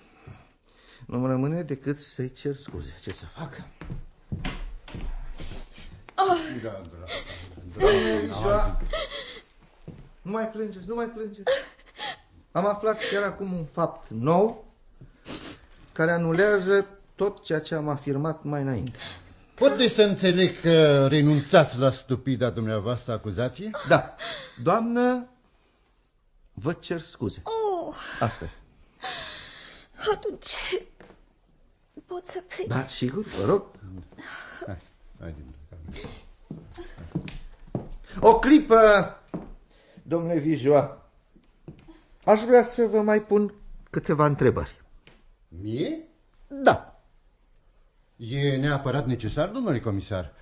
nu-mi rămâne decât să-i cer scuze. Ce să fac? Oh. Da, Doamna nu mai plângeți, nu mai plângeți. Am aflat chiar acum un fapt nou care anulează tot ceea ce am afirmat mai înainte. Pot de să înțeleg că renunțați la stupida dumneavoastră acuzație? Da. Doamnă, vă cer scuze. Oh. Asta Atunci pot să plec? Da, sigur, vă rog. Hai, hai, O clipă, domnule Vijua. Aș vrea să vă mai pun câteva întrebări. Mie? Da. E neapărat necesar, domnule comisar.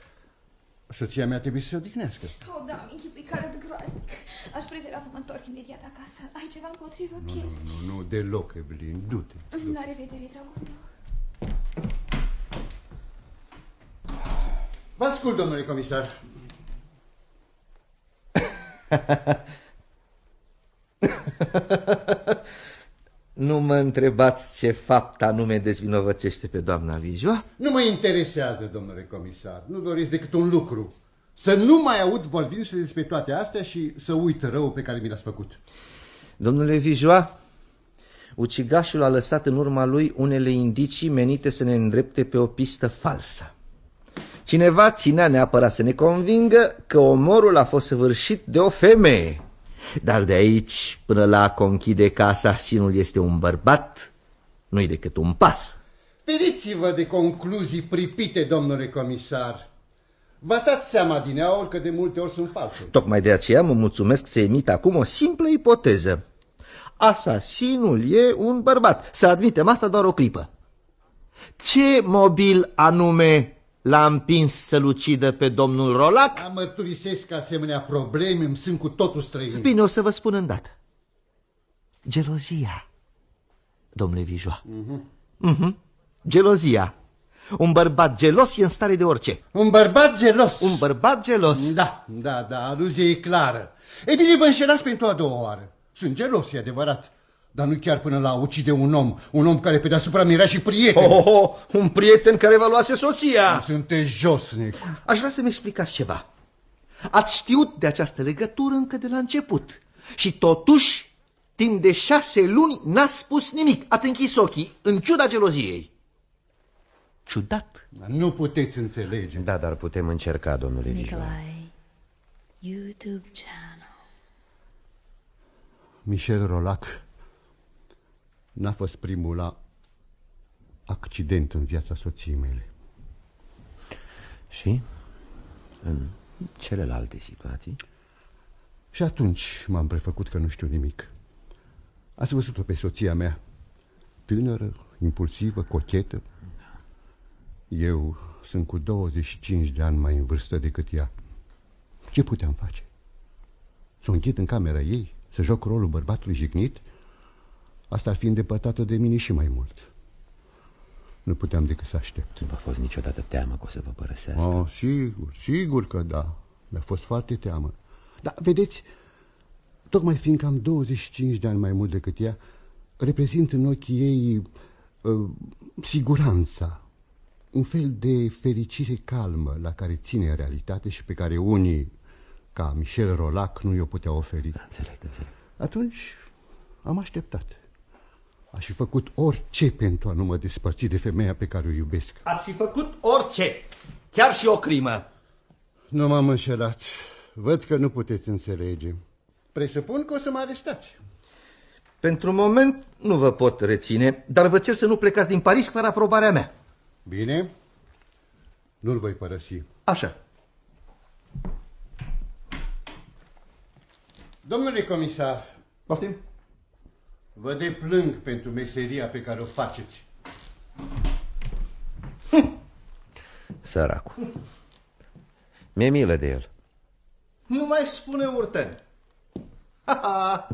Soția mea trebuie să se odihnească. Oh, da, mi închipui că arăt groaznic. Aș prefera să mă întorc imediat acasă. Ai ceva împotrivă nu, piele? Nu, nu, nu, deloc, Evelyn. Du-te. Du La revedere, dragul meu. Vă ascult, domnule comisar. nu mă întrebați ce fapt anume dezvinovățește pe doamna Vijua? Nu mă interesează, domnule comisar. Nu doriți decât un lucru. Să nu mai aud vorbindu-se despre toate astea și să uit rău pe care mi l-ați făcut. Domnule Vijua, ucigașul a lăsat în urma lui unele indicii menite să ne îndrepte pe o pistă falsă. Cineva ținea neapărat să ne convingă că omorul a fost săvârșit de o femeie. Dar de aici până la a conchide că asasinul este un bărbat, nu-i decât un pas. Feriți-vă de concluzii pripite, domnule comisar. Vă dați seama din aur că de multe ori sunt false. Tocmai de aceea mă mulțumesc să emit acum o simplă ipoteză. Asasinul e un bărbat. Să admitem asta doar o clipă. Ce mobil anume l-a împins să-l ucidă pe domnul Rolac? Am mărturisesc că asemenea probleme îmi sunt cu totul străini. Bine, o să vă spun îndată. Gelozia, domnule Vijoa. Mm -hmm. Mm -hmm. Gelozia. Un bărbat gelos e în stare de orice. Un bărbat gelos? Un bărbat gelos. Da, da, da, aluzia e clară. E bine, vă înșelați pentru a doua oară. Sunt gelos, e adevărat. Dar nu chiar până la ucide un om, un om care pe deasupra mi era și prieten. Oh, oh, oh, un prieten care vă luase soția. Sunteți josnic. Aș vrea să-mi explicați ceva. Ați știut de această legătură încă de la început. Și totuși, timp de șase luni, n-a spus nimic. Ați închis ochii, în ciuda geloziei. Ciudat. Nu puteți înțelege. Da, dar putem încerca, domnule Nicolae, YouTube channel. Michel Rolac n-a fost primul la accident în viața soției mele. Și? În celelalte situații? Și atunci m-am prefăcut că nu știu nimic. Ați văzut-o pe soția mea, tânără, impulsivă, cochetă. Eu sunt cu 25 de ani mai în vârstă decât ea. Ce puteam face? Să o închid în camera ei? Să joc rolul bărbatului jignit? Asta ar fi îndepărtată de mine și mai mult. Nu puteam decât să aștept. Nu v-a fost niciodată teamă că o să vă părăsească? Oh, sigur, sigur că da. Mi-a fost foarte teamă. Dar, vedeți, tocmai fiindcă am 25 de ani mai mult decât ea, reprezint în ochii ei uh, siguranța, un fel de fericire calmă la care ține în realitate și pe care unii, ca Michel Rolac, nu i-o putea oferi. Înțeleg, înțeleg. Atunci am așteptat. Aș fi făcut orice pentru a nu mă despărți de femeia pe care o iubesc. Ați fi făcut orice, chiar și o crimă. Nu m-am înșelat. Văd că nu puteți înțelege. Presupun că o să mă arestați. Pentru moment nu vă pot reține, dar vă cer să nu plecați din Paris fără aprobarea mea. Bine, nu-l voi părăsi. Așa. Domnule comisar, poftim? Vă deplâng pentru meseria pe care o faceți. Săracul. Mi-e milă de el. Nu mai spune urten. Ha, ha,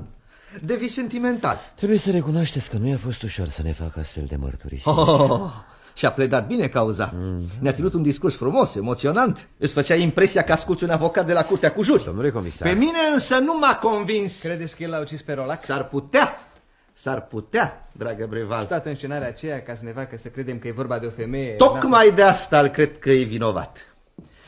devii sentimental. Trebuie să recunoașteți că nu i-a fost ușor să ne facă astfel de mărturisiri. Oh, și-a pledat bine cauza. Mm. Ne-a ținut un discurs frumos, emoționant. Îți făcea impresia că asculți un avocat de la curtea cu juri. Domnule comisar. Pe mine însă nu m-a convins. Credeți că el l-a ucis pe Rolac? S-ar putea. S-ar putea, dragă Breval. Și toată înșenarea aceea ca să ne facă să credem că e vorba de o femeie... Tocmai de asta îl cred că e vinovat.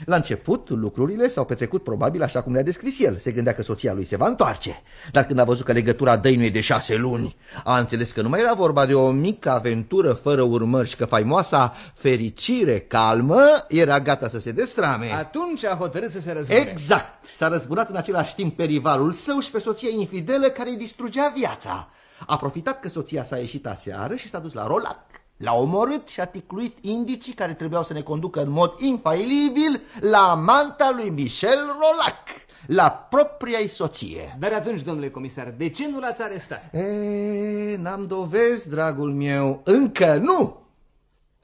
La început, lucrurile s-au petrecut probabil așa cum le-a descris el. Se gândea că soția lui se va întoarce. Dar când a văzut că legătura dăinuie de șase luni, a înțeles că nu mai era vorba de o mică aventură fără urmări și că faimoasa fericire calmă era gata să se destrame. Atunci a hotărât să se răzbune. Exact! S-a răzbunat în același timp pe rivalul său și pe soția infidelă care îi distrugea viața. A profitat că soția s-a ieșit aseară și s-a dus la Rolac. L-a omorât și a ticluit indicii care trebuiau să ne conducă în mod infailibil la manta lui Michel Rolac, la propria-i soție. Dar atunci, domnule comisar, de ce nu l-ați arestat? E, n-am dovezi, dragul meu, încă nu!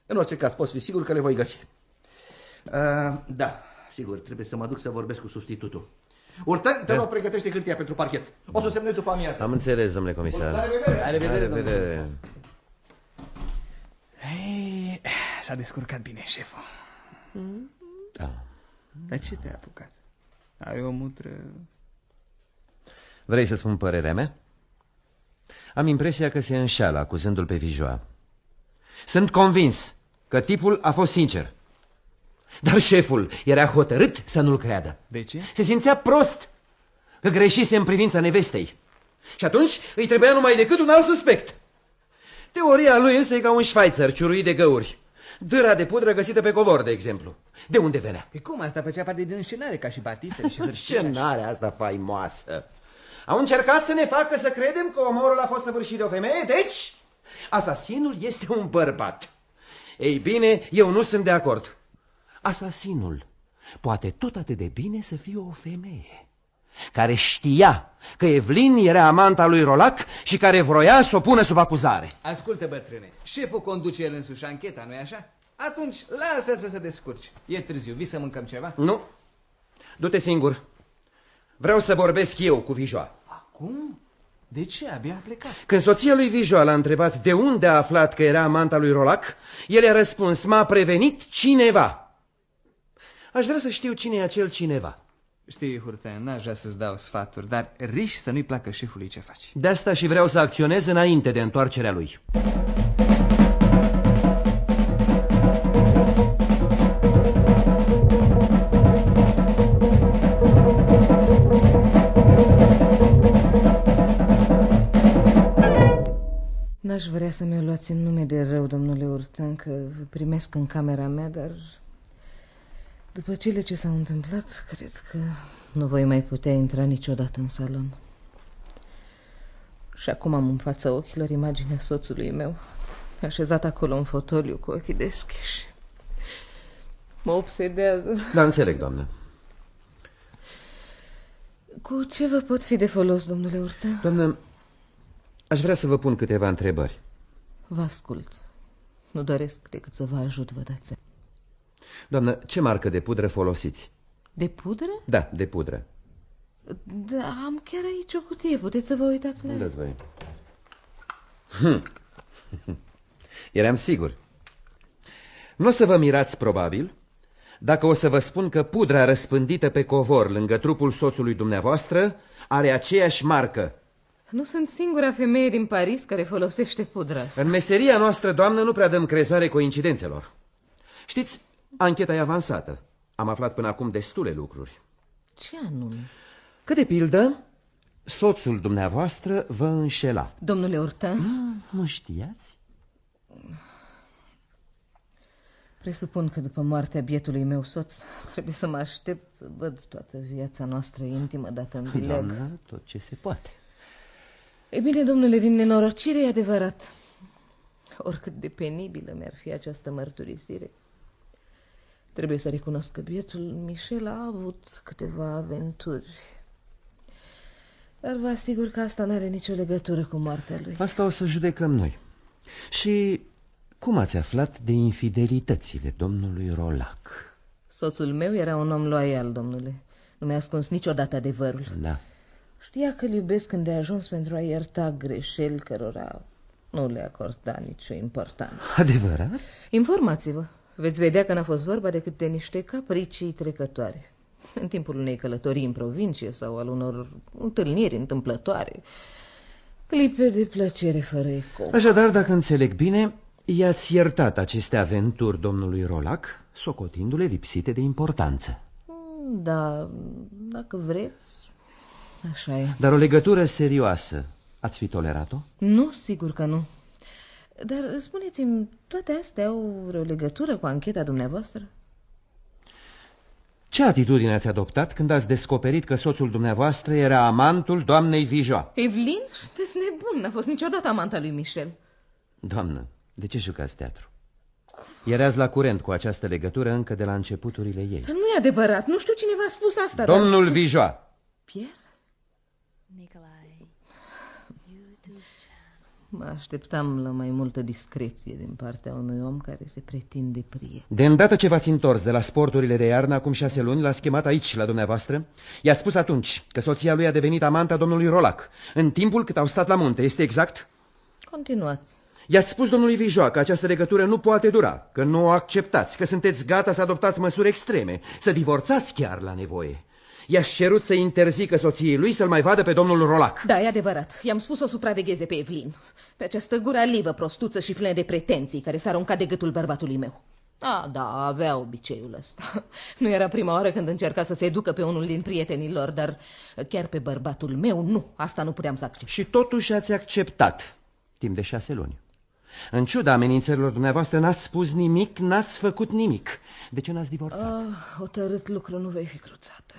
În orice caz, poți fi sigur că le voi găsi. Uh, da, sigur, trebuie să mă duc să vorbesc cu substitutul. Urtă, te rog, pregătește hârtia pentru parchet. O să semnez după amiază. Am înțeles, domnule comisar. La revedere! La revedere, La domnule revedere. comisar. Hei, s-a descurcat bine șeful. Da. Dar ce te-a apucat? Ai o mutră... Vrei să spun părerea mea? Am impresia că se înșeală acuzându-l pe Vijoa. Sunt convins că tipul a fost sincer. Dar șeful era hotărât să nu-l creadă. De ce? Se simțea prost că greșise în privința nevestei. Și atunci îi trebuia numai decât un alt suspect. Teoria lui însă e ca un șvaițăr ciuruit de găuri. Dâra de pudră găsită pe covor, de exemplu. De unde venea? Păi cum asta făcea parte din înșenare, ca și Batista și Hârșia? Scenare asta faimoasă. Au încercat să ne facă să credem că omorul a fost săvârșit de o femeie, deci asasinul este un bărbat. Ei bine, eu nu sunt de acord. Asasinul poate tot atât de bine să fie o femeie care știa că Evelyn era amanta lui Rolac și care vroia să o pună sub acuzare. Ascultă, bătrâne, șeful conduce el însuși ancheta, nu-i așa? Atunci, lasă-l să se descurce. E târziu, vii să mâncăm ceva? Nu, du-te singur. Vreau să vorbesc eu cu Vijoa. Acum? De ce? Abia a plecat. Când soția lui Vijoa l-a întrebat de unde a aflat că era amanta lui Rolac, el i-a răspuns, m-a prevenit cineva. Aș vrea să știu cine e acel cineva. Știi, Hurten, n-aș vrea să-ți dau sfaturi, dar riști să nu-i placă șefului ce faci. De asta și vreau să acționez înainte de întoarcerea lui. N-aș vrea să mi-o luați în nume de rău, domnule Urtan, că vă primesc în camera mea, dar după cele ce s-au întâmplat, cred că nu voi mai putea intra niciodată în salon. Și acum am în fața ochilor imaginea soțului meu, așezat acolo în fotoliu cu ochii deschiși. Mă obsedează. Da, înțeleg, doamnă. Cu ce vă pot fi de folos, domnule Urtan? Doamnă, aș vrea să vă pun câteva întrebări. Vă ascult. Nu doresc decât să vă ajut, vă dați seama. Doamnă, ce marcă de pudră folosiți? De pudră? Da, de pudră. Da, am chiar aici o cutie, puteți să vă uitați la ea. Dați voi. Hm. Eram sigur. Nu o să vă mirați probabil dacă o să vă spun că pudra răspândită pe covor lângă trupul soțului dumneavoastră are aceeași marcă. Nu sunt singura femeie din Paris care folosește pudra asta. În meseria noastră, doamnă, nu prea dăm crezare coincidențelor. Știți, ancheta e avansată. Am aflat până acum destule lucruri. Ce anume? Că de pildă, soțul dumneavoastră vă înșela. Domnule Urtan? Mm, nu știați? Presupun că după moartea bietului meu soț trebuie să mă aștept să văd toată viața noastră intimă dată în vileag. Doamnă, tot ce se poate. E bine, domnule, din nenorocire e adevărat. Oricât de penibilă mi-ar fi această mărturisire. Trebuie să recunosc că bietul Michel a avut câteva aventuri. Dar vă asigur că asta n-are nicio legătură cu moartea lui. Asta o să judecăm noi. Și cum ați aflat de infidelitățile domnului Rolac? Soțul meu era un om loial, domnule. Nu mi-a ascuns niciodată adevărul. Da. Știa că îl iubesc când de ajuns pentru a ierta greșeli cărora nu le acorda nicio importanță. Adevărat? Informați-vă. Veți vedea că n-a fost vorba decât de niște capricii trecătoare. În timpul unei călătorii în provincie sau al unor întâlniri întâmplătoare. Clipe de plăcere fără ecou. Așadar, dacă înțeleg bine, i-ați iertat aceste aventuri domnului Rolac, socotindu-le lipsite de importanță. Da, dacă vreți, așa e. Dar o legătură serioasă, ați fi tolerat-o? Nu, sigur că nu. Dar spuneți-mi, toate astea au vreo legătură cu ancheta dumneavoastră? Ce atitudine ați adoptat când ați descoperit că soțul dumneavoastră era amantul doamnei Vijoa? Evelyn? Sunteți nebun, n-a fost niciodată amanta lui Michel. Doamnă, de ce jucați teatru? Erați la curent cu această legătură încă de la începuturile ei. Dar nu e adevărat, nu știu cine v-a spus asta. Domnul dar... Vijoa. Pierre? Mă așteptam la mai multă discreție din partea unui om care se pretinde prieten. De îndată ce v-ați întors de la sporturile de iarnă acum șase luni, l-ați chemat aici, la dumneavoastră. I-ați spus atunci că soția lui a devenit amanta domnului Rolac, în timpul cât au stat la munte, este exact? Continuați. I-ați spus domnului Vijoa că această legătură nu poate dura, că nu o acceptați, că sunteți gata să adoptați măsuri extreme, să divorțați chiar la nevoie. I-aș cerut să interzică soției lui să-l mai vadă pe domnul Rolac. Da, e adevărat. I-am spus să supravegheze pe Evelyn. Pe această gura livă, prostuță și plină de pretenții, care s-a aruncat de gâtul bărbatului meu. A, da, avea obiceiul ăsta. Nu era prima oară când încerca să se ducă pe unul din prietenii lor, dar chiar pe bărbatul meu, nu. Asta nu puteam să accept. Și totuși ați acceptat, timp de șase luni. În ciuda amenințărilor dumneavoastră, n-ați spus nimic, n-ați făcut nimic. De ce n-ați divorțat? Ah, hotărât lucru, nu vei fi cruțată.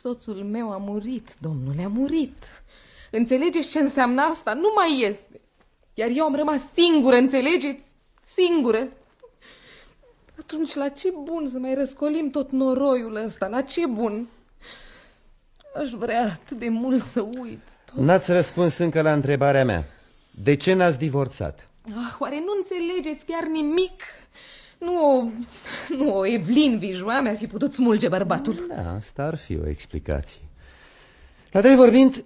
Soțul meu a murit, domnule, a murit. Înțelegeți ce înseamnă asta? Nu mai este. Iar eu am rămas singură, înțelegeți? Singură. Atunci la ce bun să mai răscolim tot noroiul ăsta? La ce bun? Aș vrea atât de mult să uit. Tot. N-ați răspuns încă la întrebarea mea. De ce n-ați divorțat? Ah, oare nu înțelegeți chiar nimic? Nu o, nu o Evelyn Vijoa mi-ar fi putut smulge bărbatul. Da, asta ar fi o explicație. La drept vorbind,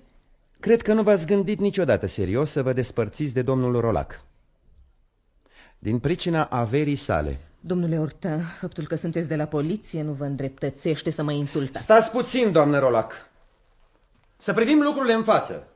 cred că nu v-ați gândit niciodată serios să vă despărțiți de domnul Rolac. Din pricina averii sale. Domnule Orta, faptul că sunteți de la poliție nu vă îndreptățește să mă insultați. Stați puțin, doamnă Rolac. Să privim lucrurile în față.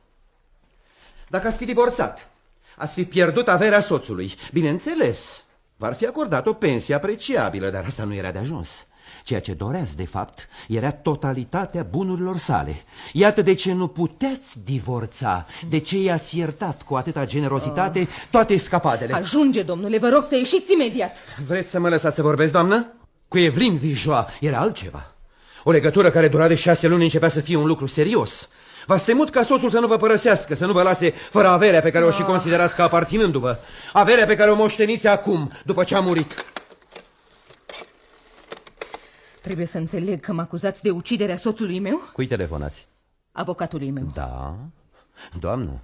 Dacă ați fi divorțat, ați fi pierdut averea soțului. Bineînțeles, V-ar fi acordat o pensie apreciabilă, dar asta nu era de ajuns. Ceea ce doreați, de fapt, era totalitatea bunurilor sale. Iată de ce nu puteți divorța, de ce i-ați iertat cu atâta generozitate uh. toate escapadele. Ajunge, domnule, vă rog să ieșiți imediat. Vreți să mă lăsați să vorbesc, doamnă? Cu Evelyn Vijoa era altceva. O legătură care dura de șase luni începea să fie un lucru serios. V-ați temut ca soțul să nu vă părăsească, să nu vă lase fără averea pe care o și ah. considerați ca aparținându-vă. Averea pe care o moșteniți acum, după ce a murit. Trebuie să înțeleg că mă acuzați de uciderea soțului meu? Cui telefonați? Avocatului meu. Da, doamnă,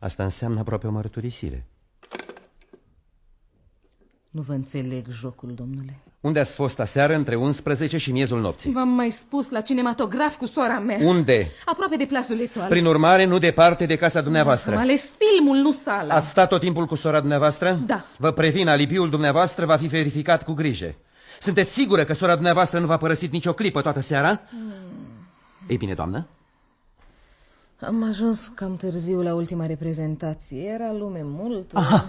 asta înseamnă aproape o mărturisire. Nu vă înțeleg jocul, domnule. Unde ați fost aseară între 11 și miezul nopții? V-am mai spus, la cinematograf cu sora mea. Unde? Aproape de plasul Etoile. Prin urmare, nu departe de casa dumneavoastră. Am ales filmul, nu sala. Ați stat tot timpul cu sora dumneavoastră? Da. Vă previn, alibiul dumneavoastră va fi verificat cu grijă. Sunteți sigură că sora dumneavoastră nu v-a părăsit nicio clipă toată seara? Hmm. Ei bine, doamnă? Am ajuns cam târziu la ultima reprezentație. Era lume mult. Aha.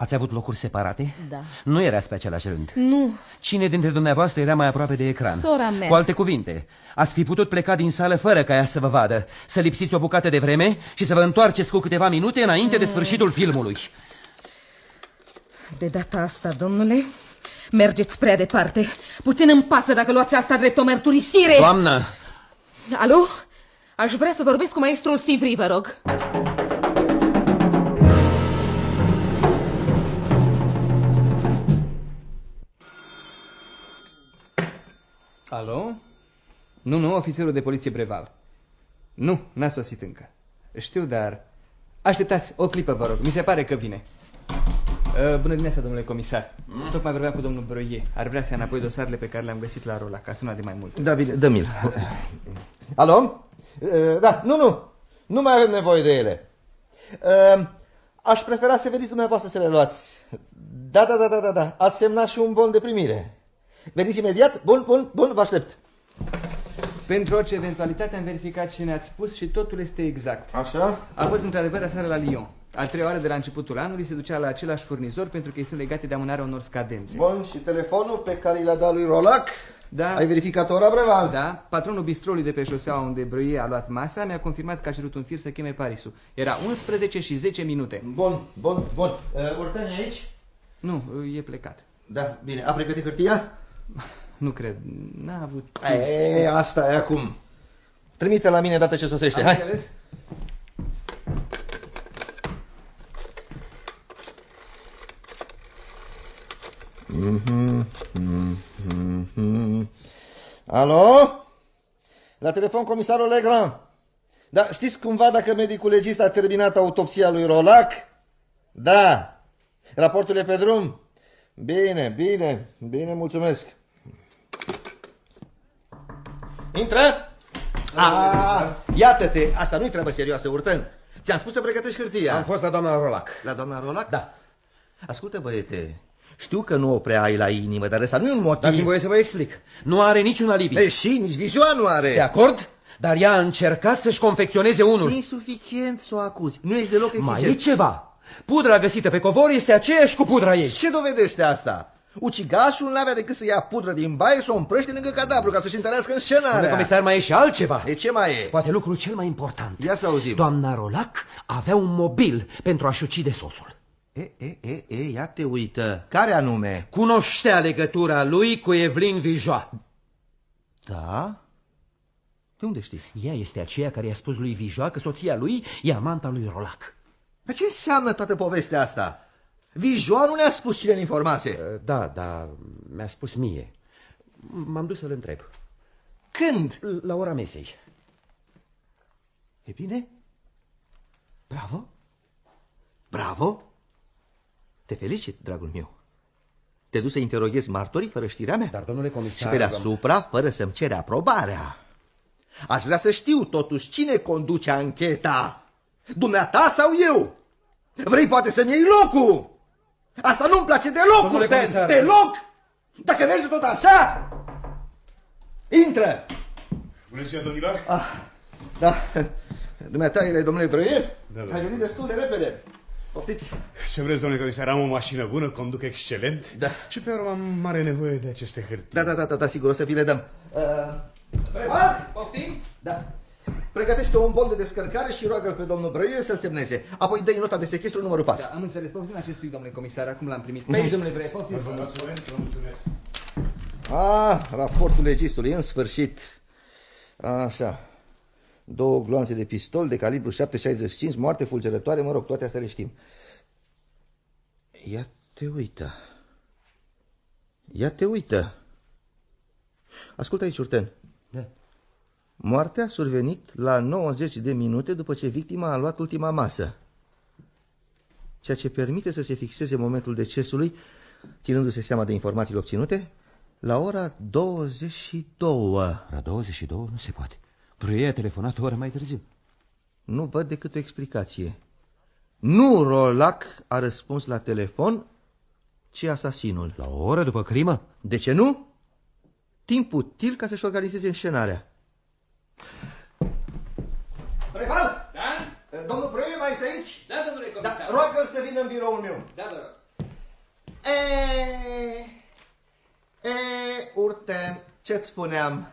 Ați avut locuri separate? Da. Nu erați pe același rând? Nu. Cine dintre dumneavoastră era mai aproape de ecran? Sora mea. Cu alte cuvinte, ați fi putut pleca din sală fără ca ea să vă vadă, să lipsiți o bucată de vreme și să vă întoarceți cu câteva minute înainte mm. de sfârșitul filmului. De data asta, domnule, mergeți prea departe. Puțin îmi pasă dacă luați asta drept o mărturisire. Doamnă! Alo? Aș vrea să vorbesc cu maestrul Sivri, vă rog. Alo? Nu, nu, ofițerul de poliție Breval. Nu, n-a sosit încă. Știu, dar... Așteptați, o clipă, vă rog. Mi se pare că vine. Uh, bună dimineața, domnule comisar. Mm? Tocmai vorbeam cu domnul Broie. Ar vrea să ia înapoi dosarele pe care le-am găsit la Rola, ca sunat de mai mult. Da, bine, dă-mi-l. Alo? Uh, da, nu, nu. Nu mai avem nevoie de ele. Uh, aș prefera să veniți dumneavoastră să le luați. Da, da, da, da, da, da. Ați semnat și un bon de primire. Veniți imediat? Bun, bun, bun, vă aștept. Pentru orice eventualitate am verificat ce ne-ați spus și totul este exact. Așa? A fost într-adevăr aseară la Lyon. A treia oară de la începutul anului se ducea la același furnizor pentru chestiuni legate de amânarea unor scadențe. Bun, și telefonul pe care l-a dat lui Rolac? Da. Ai verificat ora, Breval? Da. Patronul bistrolului de pe șoseaua unde Brăie a luat masa mi-a confirmat că a cerut un fir să cheme Parisul. Era 11 și 10 minute. Bun, bun, bun. Uh, Urteni aici? Nu, e plecat. Da, bine. A pregătit hârtia? Nu cred. N-a avut... E, asta e acum. Trimite la mine dată ce sosește. Hai. Înțeles? Mhm, mhm, mhm. Alo? La telefon comisarul Legrand. Da, știți cumva dacă medicul legist a terminat autopsia lui Rolac? Da. Raportul e pe drum? Bine, bine, bine, mulțumesc. Intră! Ah, iată-te, asta nu-i treabă serioasă, Urtân. Ți-am spus să pregătești hârtia. Am fost la doamna Rolac. La doamna Rolac? Da. Ascultă, băiete, știu că nu o prea ai la inimă, dar ăsta nu e un motiv. Dați-mi voie să vă explic. Nu are niciun alibi. E, și nici Vizioa nu are. De acord? Dar ea a încercat să-și confecționeze unul. Insuficient să o acuzi. Nu ești deloc exigent. Mai e ceva. Pudra găsită pe covor este aceeași cu pudra ei. Ce dovedește asta? Ucigașul n-avea decât să ia pudră din baie, să o împrăște lângă cadavru ca să-și întărească în scenarea. Domnule comisar, mai e și altceva. De ce mai e? Poate lucrul cel mai important. Ia să auzim. Doamna Rolac avea un mobil pentru a-și ucide sosul. E, e, e, e, ia te uită. Care anume? Cunoștea legătura lui cu Evelyn Vijoa. Da? De unde știi? Ea este aceea care i-a spus lui Vijoa că soția lui e amanta lui Rolac. Dar ce înseamnă toată povestea asta? Vijoa nu ne-a spus cine ne informase. Da, da, mi-a spus mie. M-am dus să-l întreb. Când? La ora mesei. E bine? Bravo. Bravo. Te felicit, dragul meu. Te duci să interoghezi martorii fără știrea mea? Dar, domnule comisar... Și pe deasupra, fără să-mi cere aprobarea. Aș vrea să știu, totuși, cine conduce ancheta? Dumneata sau eu? Vrei poate să-mi iei locul? Asta nu-mi place deloc, Domnule Curten, comisar. deloc! Dacă mergi tot așa, intră! Bună ziua, domnilor! Ah, da, dumneata e domnule Brăie? Da, da. Ai venit destul de repede. Poftiți? Ce vreți, domnule comisar? Am o mașină bună, conduc excelent Da. și pe urmă am mare nevoie de aceste hârtii. Da, da, da, da, da sigur, o să vi le dăm. Uh, Breval? Poftim? Da. Pregătește un bol de descărcare și roagă pe domnul Brăie să-l semneze. Apoi dă nota de sechestru numărul 4. Da, am înțeles. Poftim acest plic, domnule comisar. Acum l-am primit. Pe aici, domnule Brăie, poftim. Vă mulțumesc, vă mulțumesc. Ah, raportul legistului, în sfârșit. Așa. Două gloanțe de pistol de calibru 7,65, moarte fulgerătoare, mă rog, toate astea le știm. Ia te uită. Ia te uită. Ascultă aici, Urten. Da. Moartea a survenit la 90 de minute după ce victima a luat ultima masă. Ceea ce permite să se fixeze momentul decesului, ținându-se seama de informațiile obținute, la ora 22. La 22 nu se poate. Brăie a telefonat o oră mai târziu. Nu văd decât o explicație. Nu Rolac a răspuns la telefon, ci asasinul. La o oră după crimă? De ce nu? Timp util ca să-și organizeze înșenarea. Preval! Da? Domnul Brăie mai este aici? Da, domnule Da, comisar. roagă-l să vină în biroul meu. Da, vă rog. E, e, Urten, ce-ți spuneam?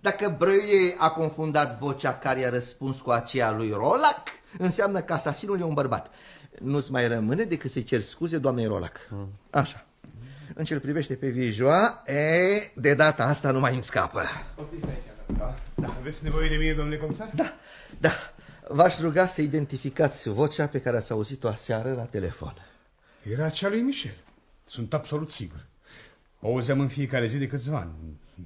Dacă Brăie a confundat vocea care i-a răspuns cu aceea lui Rolac, înseamnă că asasinul e un bărbat. Nu-ți mai rămâne decât să-i cer scuze doamnei Rolac. Așa. În ce privește pe Vijoa, e, de data asta nu mai îmi scapă. Poftiți pe aici. Da. Aveți nevoie de mine, domnule comisar? Da, da. V-aș ruga să identificați vocea pe care ați auzit-o aseară la telefon. Era cea lui Michel. Sunt absolut sigur. O auzeam în fiecare zi de câțiva ani.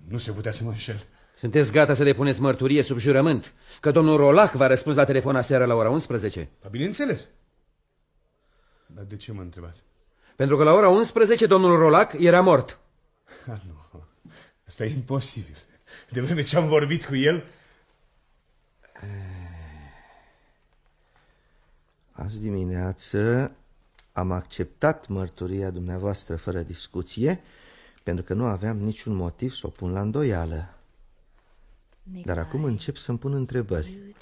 Nu se putea să mă înșel. Sunteți gata să depuneți mărturie sub jurământ că domnul Rolac v-a răspuns la telefon aseară la ora 11? Dar bineînțeles. Dar de ce mă întrebați? Pentru că la ora 11 domnul Rolac era mort. Ah, nu, asta e imposibil. De vreme ce am vorbit cu el... Azi dimineață am acceptat mărturia dumneavoastră fără discuție, pentru că nu aveam niciun motiv să o pun la îndoială. Dar acum încep să-mi pun întrebări.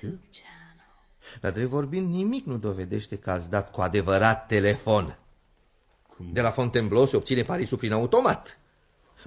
La drept vorbind, nimic nu dovedește că ați dat cu adevărat telefon. Cum? De la Fontainebleau se obține parisul prin automat.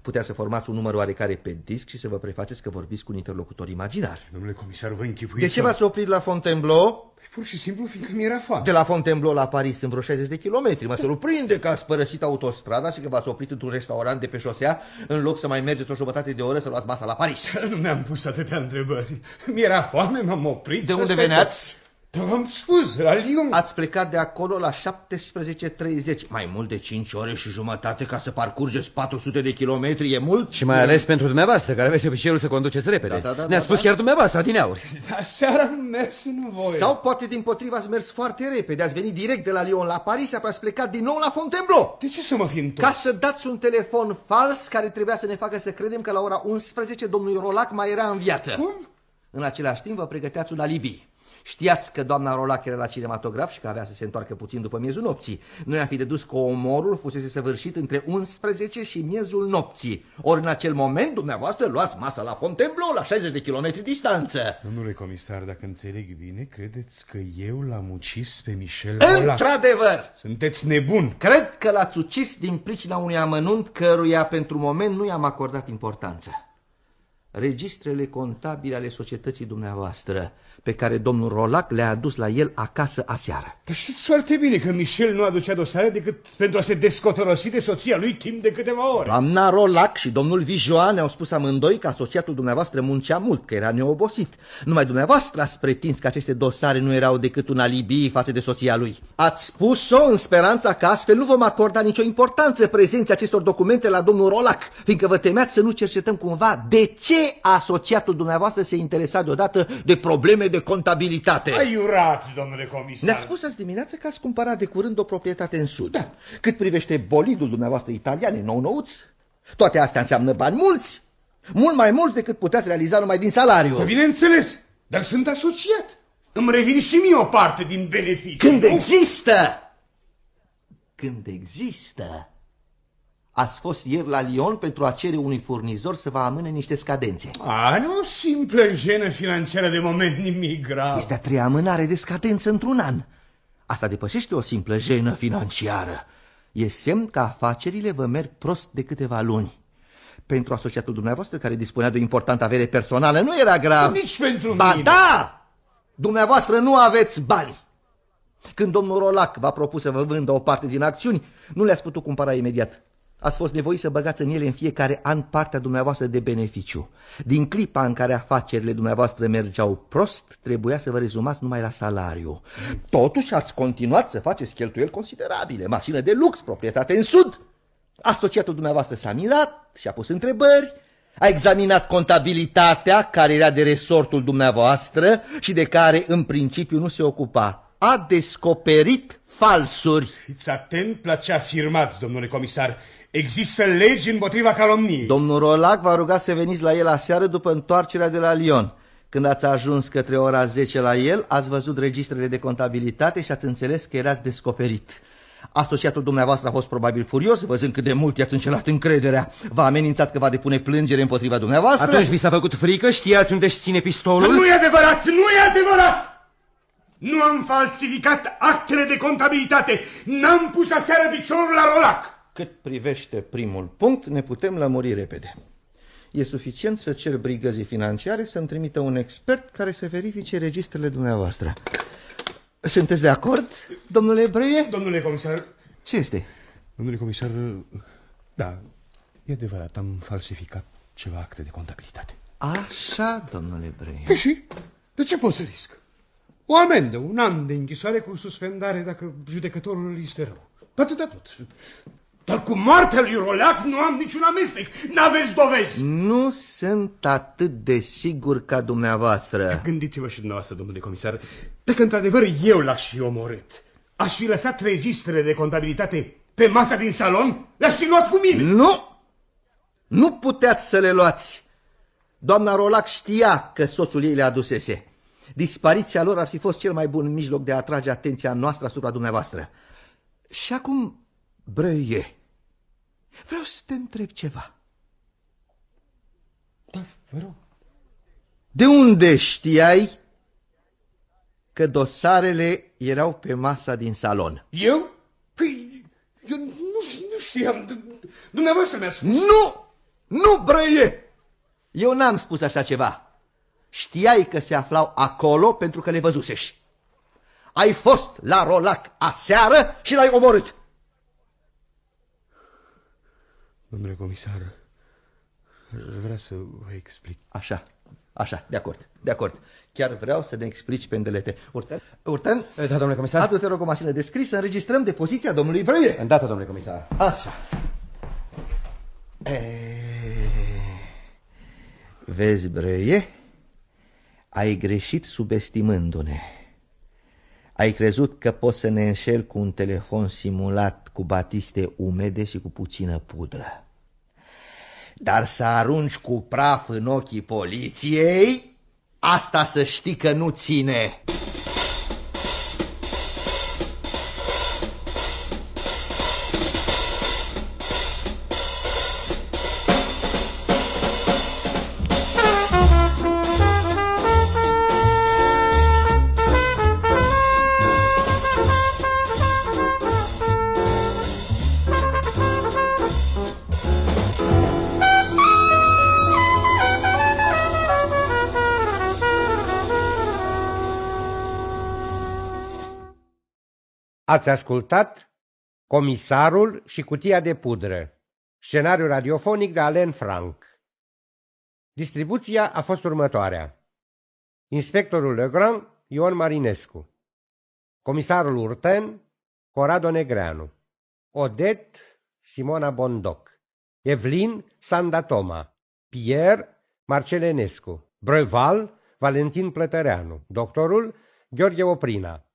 Putea să formați un număr oarecare pe disc și să vă prefaceți că vorbiți cu un interlocutor imaginar. Domnule comisar, vă închipuiți... De ce v-ați oprit la Fontainebleau? Păi, pur și simplu fiindcă mi era foame. De la Fontainebleau la Paris sunt vreo 60 de kilometri. Mă surprinde că ați părăsit autostrada și că v-ați oprit într-un restaurant de pe șosea în loc să mai mergeți o jumătate de oră să luați masa la Paris. Nu mi-am pus atâtea întrebări. Mi era foame, m-am oprit. De unde veneați? Dar v-am spus, la Lyon. Ați plecat de acolo la 17.30, mai mult de 5 ore și jumătate ca să parcurgeți 400 de kilometri, e mult? Și mai ales pentru dumneavoastră, care aveți obiceiul să conduceți repede. Da, da, da, Ne-a da, spus da. chiar dumneavoastră, adineauri. Dar seara am mers în voie. Sau poate din potriva ați mers foarte repede, ați venit direct de la Lyon la Paris, apoi ați plecat din nou la Fontainebleau. De ce să mă fi întors? Ca să dați un telefon fals care trebuia să ne facă să credem că la ora 11 domnul Rolac mai era în viață. Cum? În același timp vă pregăteați un alibi. Știați că doamna Rolac era la cinematograf și că avea să se întoarcă puțin după miezul nopții. Noi am fi dedus că omorul fusese săvârșit între 11 și miezul nopții. Ori în acel moment dumneavoastră luați masa la Fontainebleau la 60 de kilometri distanță. Domnule comisar, dacă înțeleg bine, credeți că eu l-am ucis pe Michel Rolac? Într-adevăr! Sunteți nebun! Cred că l-ați ucis din pricina unui amănunt căruia pentru moment nu i-am acordat importanță. Registrele contabile ale societății dumneavoastră, pe care domnul Rolac le-a adus la el acasă aseară. Dar știți foarte bine că Michel nu aducea dosare decât pentru a se descotorosi de soția lui timp de câteva ore. Doamna Rolac și domnul Vijoa ne-au spus amândoi că asociatul dumneavoastră muncea mult, că era neobosit. Numai dumneavoastră ați pretins că aceste dosare nu erau decât un alibi față de soția lui. Ați spus-o în speranța că astfel nu vom acorda nicio importanță prezenței acestor documente la domnul Rolac, fiindcă vă temeați să nu cercetăm cumva de ce asociatul dumneavoastră se interesa deodată de probleme de contabilitate. Aiurați, domnule comisar! Ne-ați spus azi dimineață că ați cumpărat de curând o proprietate în sud. Da. Cât privește bolidul dumneavoastră italian, nou-nouț, toate astea înseamnă bani mulți. Mult mai mulți decât puteți realiza numai din salariu. Da, bineînțeles, dar sunt asociat. Îmi revin și mie o parte din beneficii. Când nu? există! Când există! Ați fost ieri la Lyon pentru a cere unui furnizor să vă amâne niște scadențe. A, nu o simplă jenă financiară de moment, nimic grav. Este a treia amânare de scadență într-un an. Asta depășește o simplă jenă financiară. E semn că afacerile vă merg prost de câteva luni. Pentru asociatul dumneavoastră, care dispunea de o importantă avere personală, nu era grav. Nici pentru ba mine. da! Dumneavoastră nu aveți bani. Când domnul Rolac v-a propus să vă vândă o parte din acțiuni, nu le-ați putut cumpăra imediat. Ați fost nevoit să băgați în ele în fiecare an partea dumneavoastră de beneficiu. Din clipa în care afacerile dumneavoastră mergeau prost, trebuia să vă rezumați numai la salariu. Totuși ați continuat să faceți cheltuieli considerabile, mașină de lux, proprietate în sud. Asociatul dumneavoastră s-a mirat și a pus întrebări, a examinat contabilitatea care era de resortul dumneavoastră și de care în principiu nu se ocupa. A descoperit falsuri. Fiți atent la ce afirmați, domnule comisar. Există legi împotriva calomniei. Domnul Rolac v-a rugat să veniți la el aseară după întoarcerea de la Lyon. Când ați ajuns către ora 10 la el, ați văzut registrele de contabilitate și ați înțeles că erați descoperit. Asociatul dumneavoastră a fost probabil furios, văzând cât de mult i-ați încelat încrederea. V-a amenințat că va depune plângere împotriva dumneavoastră. Atunci vi s-a făcut frică? Știați unde își ține pistolul? Nu e adevărat! Nu e adevărat! Nu am falsificat actele de contabilitate. N-am pus aseară piciorul la rolac. Cât privește primul punct, ne putem lămuri repede. E suficient să cer brigăzii financiare să-mi trimită un expert care să verifice registrele dumneavoastră. Sunteți de acord, domnule Breie? Domnule comisar... Ce este? Domnule comisar, da, e adevărat, am falsificat ceva acte de contabilitate. Așa, domnule Breie. Păi și? De ce pot să risc? O amendă, un an de închisoare cu suspendare dacă judecătorul este rău. Atât de tot. Dar cu moartea lui Rolac nu am niciun amestec. N-aveți dovezi. Nu sunt atât de sigur ca dumneavoastră. Gândiți-vă și dumneavoastră, domnule comisar, dacă într-adevăr eu l-aș fi omorât, aș fi lăsat registrele de contabilitate Pe masa din salon? Le-aș fi luat cu mine. Nu! Nu puteați să le luați. Doamna Rolac știa că soțul ei le adusese. Dispariția lor ar fi fost cel mai bun mijloc de a atrage atenția noastră asupra dumneavoastră. Și acum, Brăie, vreau să te întreb ceva. Da, vă rog. De unde știai că dosarele erau pe masa din salon? Eu? Păi, eu nu, nu știam. Dumneavoastră mi-a spus. Nu! Nu, Brăie! Eu n-am spus așa ceva. Știai că se aflau acolo pentru că le văzusești. Ai fost la Rolac aseară și l-ai omorât. Domnule comisar, vrea să vă explic. Așa, așa, de acord, de acord. Chiar vreau să ne explici pe îndelete. Urten, Urten? Da, domnule comisar. Adu-te rog o mașină de scris să înregistrăm depoziția domnului Brăie. Îndată, domnule comisar. Așa. E... Vezi, Brăie? Ai greșit subestimându-ne. Ai crezut că poți să ne înșel cu un telefon simulat cu batiste umede și cu puțină pudră. Dar să arunci cu praf în ochii poliției, asta să știi că nu ține. Ați ascultat Comisarul și cutia de pudră, scenariu radiofonic de Alain Frank. Distribuția a fost următoarea. Inspectorul Legrand, Ion Marinescu. Comisarul Urten, Corado Negreanu. Odet, Simona Bondoc. Evelin, Sanda Toma. Pierre, Marcelenescu. Breval, Valentin Plătăreanu. Doctorul, Gheorghe Oprina.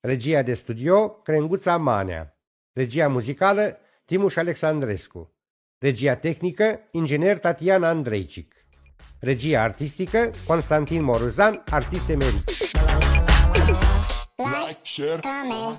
Regia de studio, Crenguța Manea. Regia muzicală, Timuș Alexandrescu. Regia tehnică, inginer Tatiana Andreicic. Regia artistică, Constantin Moruzan, artist emerit. Like, share, comment.